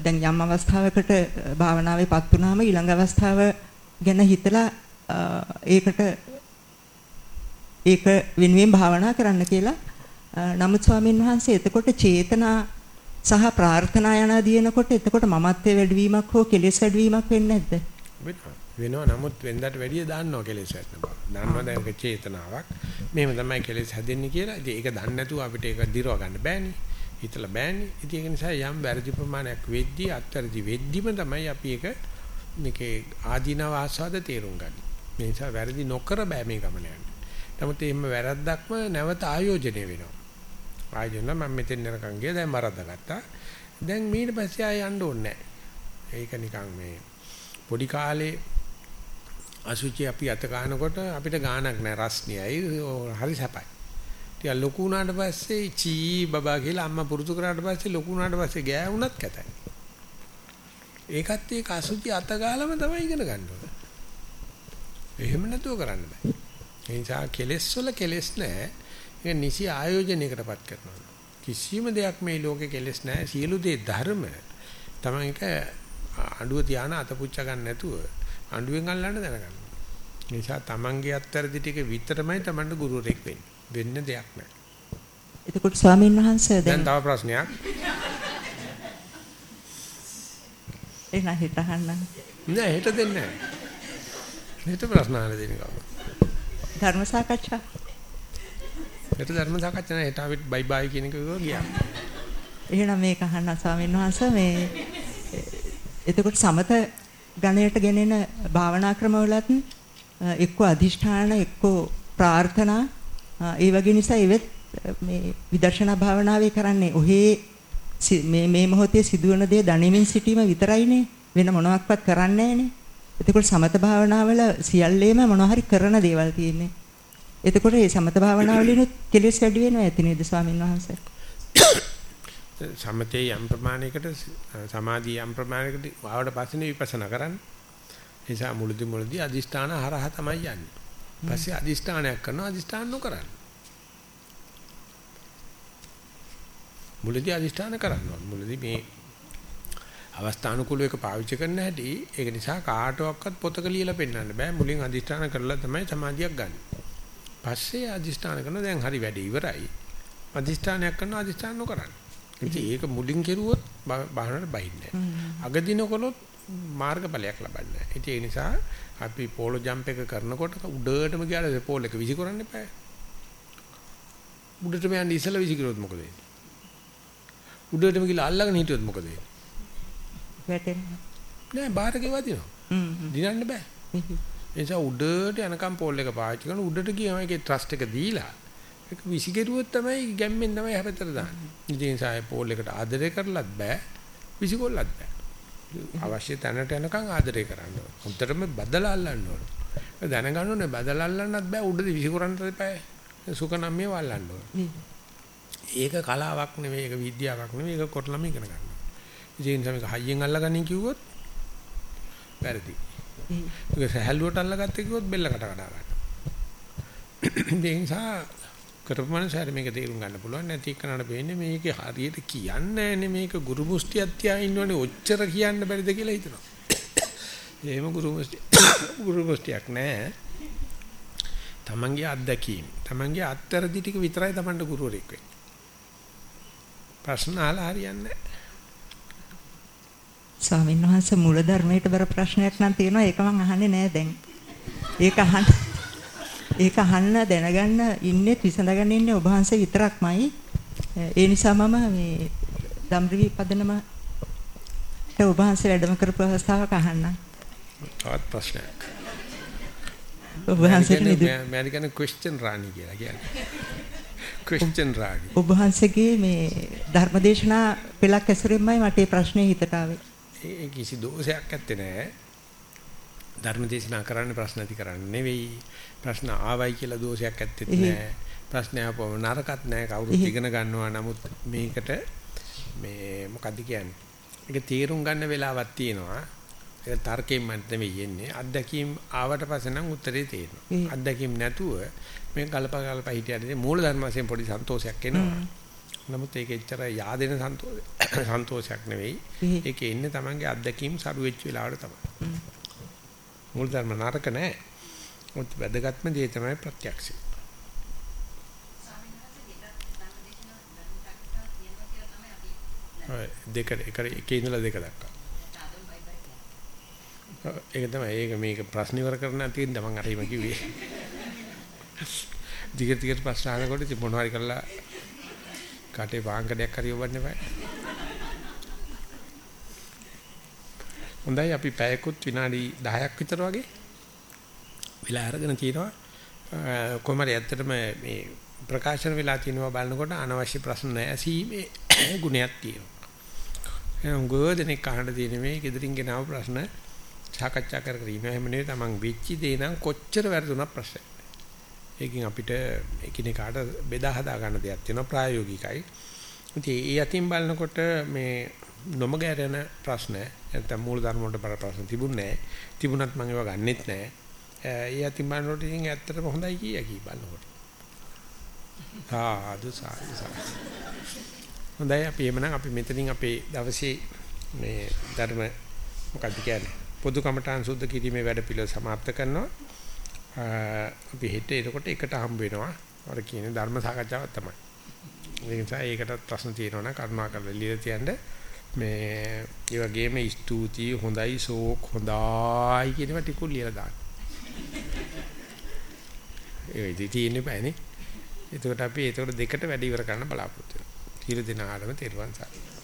Speaker 3: දැන් යම් අවස්ථාවකට භාවනාවේපත් වුණාම ඊළඟ අවස්ථාව ගැන හිතලා ඒකට ඒක වෙනුවෙන් භාවනා කරන්න කියලා. නමුත් ස්වාමීන් වහන්සේ එතකොට චේතනා සහ ප්‍රාර්ථනා යන දිනකොට එතකොට මමත්වයේ වැඩිවීමක් හෝ කෙලෙස් වැඩිවීමක් වෙන්නේ නැද්ද?
Speaker 1: වෙනවා. නමුත් වෙනදාට වැඩිය දාන්නවා කෙලෙස් හැදෙන බව. දන්නවා දැන් ඒක චේතනාවක්. මෙහෙම තමයි කෙලෙස් හැදෙන්නේ කියලා. ඉතින් ඒක දන්නේ නැතුව අපිට ඒක දිරව ගන්න බෑනේ. හිතලා බෑනේ. ඉතින් ඒක නිසා යම් වැරදි ප්‍රමාණයක් වෙද්දී අත්‍යරදි වෙද්දිම තමයි අපි ඒක මේකේ ආදීනව ආස්වාද තේරුම් ගන්න. මේ නිසා වැරදි නොකර බෑ මේ ගමන යන්න. නමුත් එහෙම වැරද්දක්ම නැවත ආයෝජනය වෙනවා. ආයෝජන මම මෙතෙන් යනකම් ගියා දැන් වරද්දාගත්තා. දැන් ඊට පස්සේ ආය යන්න ඕනේ නැහැ. ඒක නිකන් මේ පොඩි කාලේ අසුචි අපි අත ගන්නකොට අපිට ගාණක් නැහැ රස්නියයි හරි සැපයි. ටික ලොකු වුණාට පස්සේ චී බබා කියලා අම්මා පුරුදු කරාට පස්සේ ලොකු වුණාට පස්සේ ගෑ වුණත් කැතයි. ඒකත් ඒක අසුචි අත ගාලම තමයි ඉගෙන ගන්න ඕනේ. එහෙම නැතුව කරන්න බෑ. ඒ නිසා කෙලෙස් වල කෙලෙස් නැහැ. ඒක නිසි ආයෝජනයකටපත් කරනවා. කිසිම දෙයක් මේ ලෝකේ කෙලෙස් නැහැ. සියලු දේ ධර්ම. තමයි ඒක අඬුව තියාන අතපුච්ච ගන්න නැතුව අඬුවෙන් අල්ලන්න දැනගන්න. ඒ නිසා තමන්ගේ අත්තරදි ටික විතරමයි තමන්ට ගුරුවරෙක් වෙන්නේ. වෙන්න දෙයක් නැහැ.
Speaker 3: එතකොට ස්වාමීන් වහන්සේ
Speaker 1: දැන් තව ප්‍රශ්නයක්.
Speaker 3: එන හිත අහන්න.
Speaker 1: නෑ හිත දෙන්නේ නෑ. හිත ප්‍රශ්න අහන්න දෙන්නේ කවුද?
Speaker 3: ධර්ම සාකච්ඡා.
Speaker 1: හිත ධර්ම සාකච්ඡා නෑ හිත අපිට බයි බයි කියන එක ගියා.
Speaker 3: එහෙනම් මේක අහන්න ස්වාමීන් වහන්සේ මේ එතකොට සමත ගණයට ගෙනෙන භාවනා ක්‍රමවලත් එක්ක අදිෂ්ඨාන එක්ක ප්‍රාර්ථනා ඒ වගේ නිසා ඉවෙත් මේ විදර්ශනා භාවනාවේ කරන්නේ ඔහේ මේ මේ මොහොතේ සිදුවන දේ දැනෙමින් සිටීම විතරයිනේ වෙන මොනවත්වත් කරන්නේ නැහනේ. එතකොට සමත භාවනාවල සියල්ලේම මොනවා හරි කරන දේවල් තියෙන්නේ. එතකොට මේ සමත භාවනාවලිනුත් කෙලෙස් වැඩි වෙනවා ඇති නේද ස්වාමින් වහන්සේ?
Speaker 1: සමතේ යම් ප්‍රමාණයකට සමාධිය යම් ප්‍රමාණයකට ආවට පස්සේ විපස්සනා කරන්නේ. ඒ නිසා මුලදි මුලදි අදිෂ්ඨාන හරහා තමයි යන්නේ. පස්සේ අදිෂ්ඨානයක් කරනවා අදිෂ්ඨාන නොකරන්නේ. මුලදී අදිෂ්ඨාන කරන්න ඕන. මුලදී මේ අවස්ථානුකූලව එක පාවිච්චි කරන්න හැටි ඒක නිසා කාටවත් පොතක ලියලා පෙන්නන්න බෑ. මුලින් අදිෂ්ඨාන කරලා තමයි සමාධියක් ගන්න. පස්සේ අදිෂ්ඨාන කරන දැන් හරි වැඩ ඉවරයි. අදිෂ්ඨානයක් කරනවා අදිෂ්ඨාන නොකරන්න. ඉතින් ඒක මුලින් කෙරුවොත් බාහනට බහින්නේ නැහැ. අගදිනකොලොත් මාර්ගඵලයක් ලබන්නේ නැහැ. ඒ නිසා අපි පෝලෝ ජම්ප් එක කරනකොට උඩටම ගියාට පෝල් එක විසි කරන්න එපා. උඩටම යන්න ඉස්සලා විසි කරොත් මොකද වෙන්නේ? උඩටම ගිහලා අල්ලගෙන හිටියොත් මොකද වෙන්නේ?
Speaker 3: වැටෙනවා.
Speaker 1: නෑ බාහිරකේ වදිනවා.
Speaker 3: හ්ම්.
Speaker 1: දිනන්න බෑ. [laughs] ඒ නිසා උඩට යනකම් පෝල් එක පාවිච්චි කරන උඩට ගියාම ඒකේ ට්‍රස්ට් එක දීලා ඒක විසිකරුවොත් තමයි ගැම්මෙන් තමයි හැපතට දාන්නේ. ඉතින් ඒ පෝල් එකට ආදරය කරලත් බෑ විසිකොල්ලත් බෑ. අවශ්‍ය තැනට යනකම් ආදරය කරන්න ඕන. හොඳටම බදලා අල්ලන්න ඕන. දැනගන්න ඕනේ බදලා අල්ලන්නත් බෑ උඩදී විසිකරන්නත් එපා. සුකනම් මේ වල්ලන්න ඕන. ඒක කලාවක් නෙවෙයි ඒක විද්‍යාවක් නෙවෙයි ඒක කොටලම ඉගෙන ගන්න. ඉතින් තමයි හයියෙන් අල්ලගන්නේ කිව්වොත් වැරදි. ඒක සහැල්ලුවට අල්ලගත්තේ කිව්වොත් බෙල්ල කඩ කඩ ගන්න. ඒ නිසා කරපමණසාර මේක තේරුම් ගන්න පුළුවන් නැති කනට වෙන්නේ මේක හරියට කියන්නේ නැන්නේ මේක ගුරු මුස්තියක් තියා ඉන්නවනේ ඔච්චර කියන්න බැරිද කියලා හිතනවා. [coughs] එහෙම ගුරු මුස්තිය [coughs] ගුරු මුස්තියක් නෑ. තමන්ගේ අත්දැකීම් තමන්ගේ අත්තරදි ටික විතරයි තමන්ට ගුරුවරයෙක් වෙන්නේ. ප්‍රශ්න අහලා හරියන්නේ නැහැ.
Speaker 3: ස්වාමීන් වහන්සේ මූල ධර්මයට බර ප්‍රශ්නයක් නම් තියෙනවා ඒක මම අහන්නේ නෑ දැන්. ඒක අහන්න ඒක අහන්න දැනගන්න ඉන්නේ විසඳගන්න ඉන්නේ ඔබ වහන්සේ විතරක්මයි. ඒ නිසා මම මේ ධම්රිවි පදනම ඔබ වහන්සේ වැඩම කරපු අවස්ථාවක අහන්න.
Speaker 1: තවත් ප්‍රශ්නයක්.
Speaker 3: ඔබ වහන්සේට නිදු
Speaker 1: මම කියන්නේ ක්වෙස්චන් රාණි කියලා කියන්නේ. ක්වෙස්චන් රාණි.
Speaker 3: ඔබ වහන්සේගේ මේ ධර්මදේශනා පෙළක් ඇසුරින්මයි මට මේ ප්‍රශ්නේ හිතට ආවේ.
Speaker 1: ඒ කිසි දෝෂයක් ඇත්තේ නැහැ. ධර්ම දේශනා කරන්න ප්‍රශ්න ඇති කරන්නේ නෙවෙයි. ප්‍රශ්න ආවයි කියලා දෝෂයක් ඇත්තෙත් නැහැ. ප්‍රශ්න ආපුවම නරකත් නැහැ. කවුරුත් ඉගෙන ගන්නවා. නමුත් මේකට මේ මොකද්ද කියන්නේ? ඒක තීරුම් ගන්න වෙලාවක් තියෙනවා. ඒක තර්කයෙන් මන් නෙවෙයි එන්නේ. අත්දැකීම් ආවට පස්සේ නම් උත්තරේ තේරෙනවා. අත්දැකීම් නැතුව මේ කල්ප කල්ප හිටියදී මූල ධර්ම වශයෙන් පොඩි සන්තෝෂයක් එනවා. නමුත් ඒක එච්චර yaadෙන [coughs] සන්තෝෂයක් නෙවෙයි. ඒකේ ඉන්නේ Tamange අත්දැකීම් සරු වෙච්ච වෙලාවට තමයි. මූල ධර්ම නරක නෑ. මොකද වැදගත්ම දේ තමයි ප්‍රත්‍යක්ෂය. දෙක එක එකේ ඉඳලා දෙක දක්වා. ඒක තමයි ඒක මේක ප්‍රශ්න ඉවර කරන්න තියෙන මම අර එහෙම කිව්වේ. [laughs] දිගට දිගට ප්‍රශ්න අහනකොට ඉතින් මොනවාරි කරලා කාටේ වාංගඩයක් හරි යවන්න බෑ. හොඳයි අපි පැයකුත් විනාඩි 10ක් විතර වගේ වෙලා අරගෙන තියෙනවා. කොහමද ඇත්තටම මේ ප්‍රකාශන වෙලා තියෙනවා බලනකොට අනවශ්‍ය ප්‍රශ්න නැසීමේ [coughs] ගුණයක් තියෙනවා. එනම් ගොඩනෙක් අහන්න තියෙන මේ gedirin ගෙනාව ප්‍රශ්න සාකච්ඡා කර කර ඉන්න හැම නෙවෙයි තමන් වෙච්ච දේ නම් කොච්චර වැරදුනක් ප්‍රශ්නයක්. ඒකෙන් අපිට එකිනෙකාට බෙදා හදා ගන්න දෙයක් තියෙනවා ප්‍රායෝගිකයි. ඉතින් ඒ අතින් බලනකොට මේ නොමග ඇරෙන ප්‍රශ්න නැත්නම් මූල ධර්ම වලට බර ප්‍රශ්න තිබුණේ නැහැ. තිබුණත් මම ඒවා ගන්නෙත් නැහැ. ඒ අතින් බලනකොට ඉතින් ඇත්තටම හොඳයි කිය කී බලනකොට. සාදු සාදු සාදු. හොඳයි අපි එමනම් අපි මෙතනින් අපේ දවසේ මේ ධර්ම මොකක්ද කියන්නේ පොදු කමඨාන් සුද්ධ කිරීමේ වැඩ පිළිවෙල સમાપ્ત කරනවා. අපි හෙට එතකොට එකට හම්බ වෙනවා. අර කියන්නේ ධර්ම සාකච්ඡාවක් තමයි. ඒ නිසා ඒකටත් ප්‍රශ්න තියෙනවා නම් කරුණාකරලා ලියලා තියන්න. මේ ඒ වගේම ස්තුති හොඳයි සෝක් හොඳයි කියනවා ටිකුල් ලියලා දාන්න. ඒ ඉතින් තියෙන්නේ බෑනේ. එතකොට අපි එතකොට දෙකට වැඩි ඉවර කරන්න බලාපොරොත්තු වෙනවා. කීර දින ආරම තෙරුවන් සරණයි.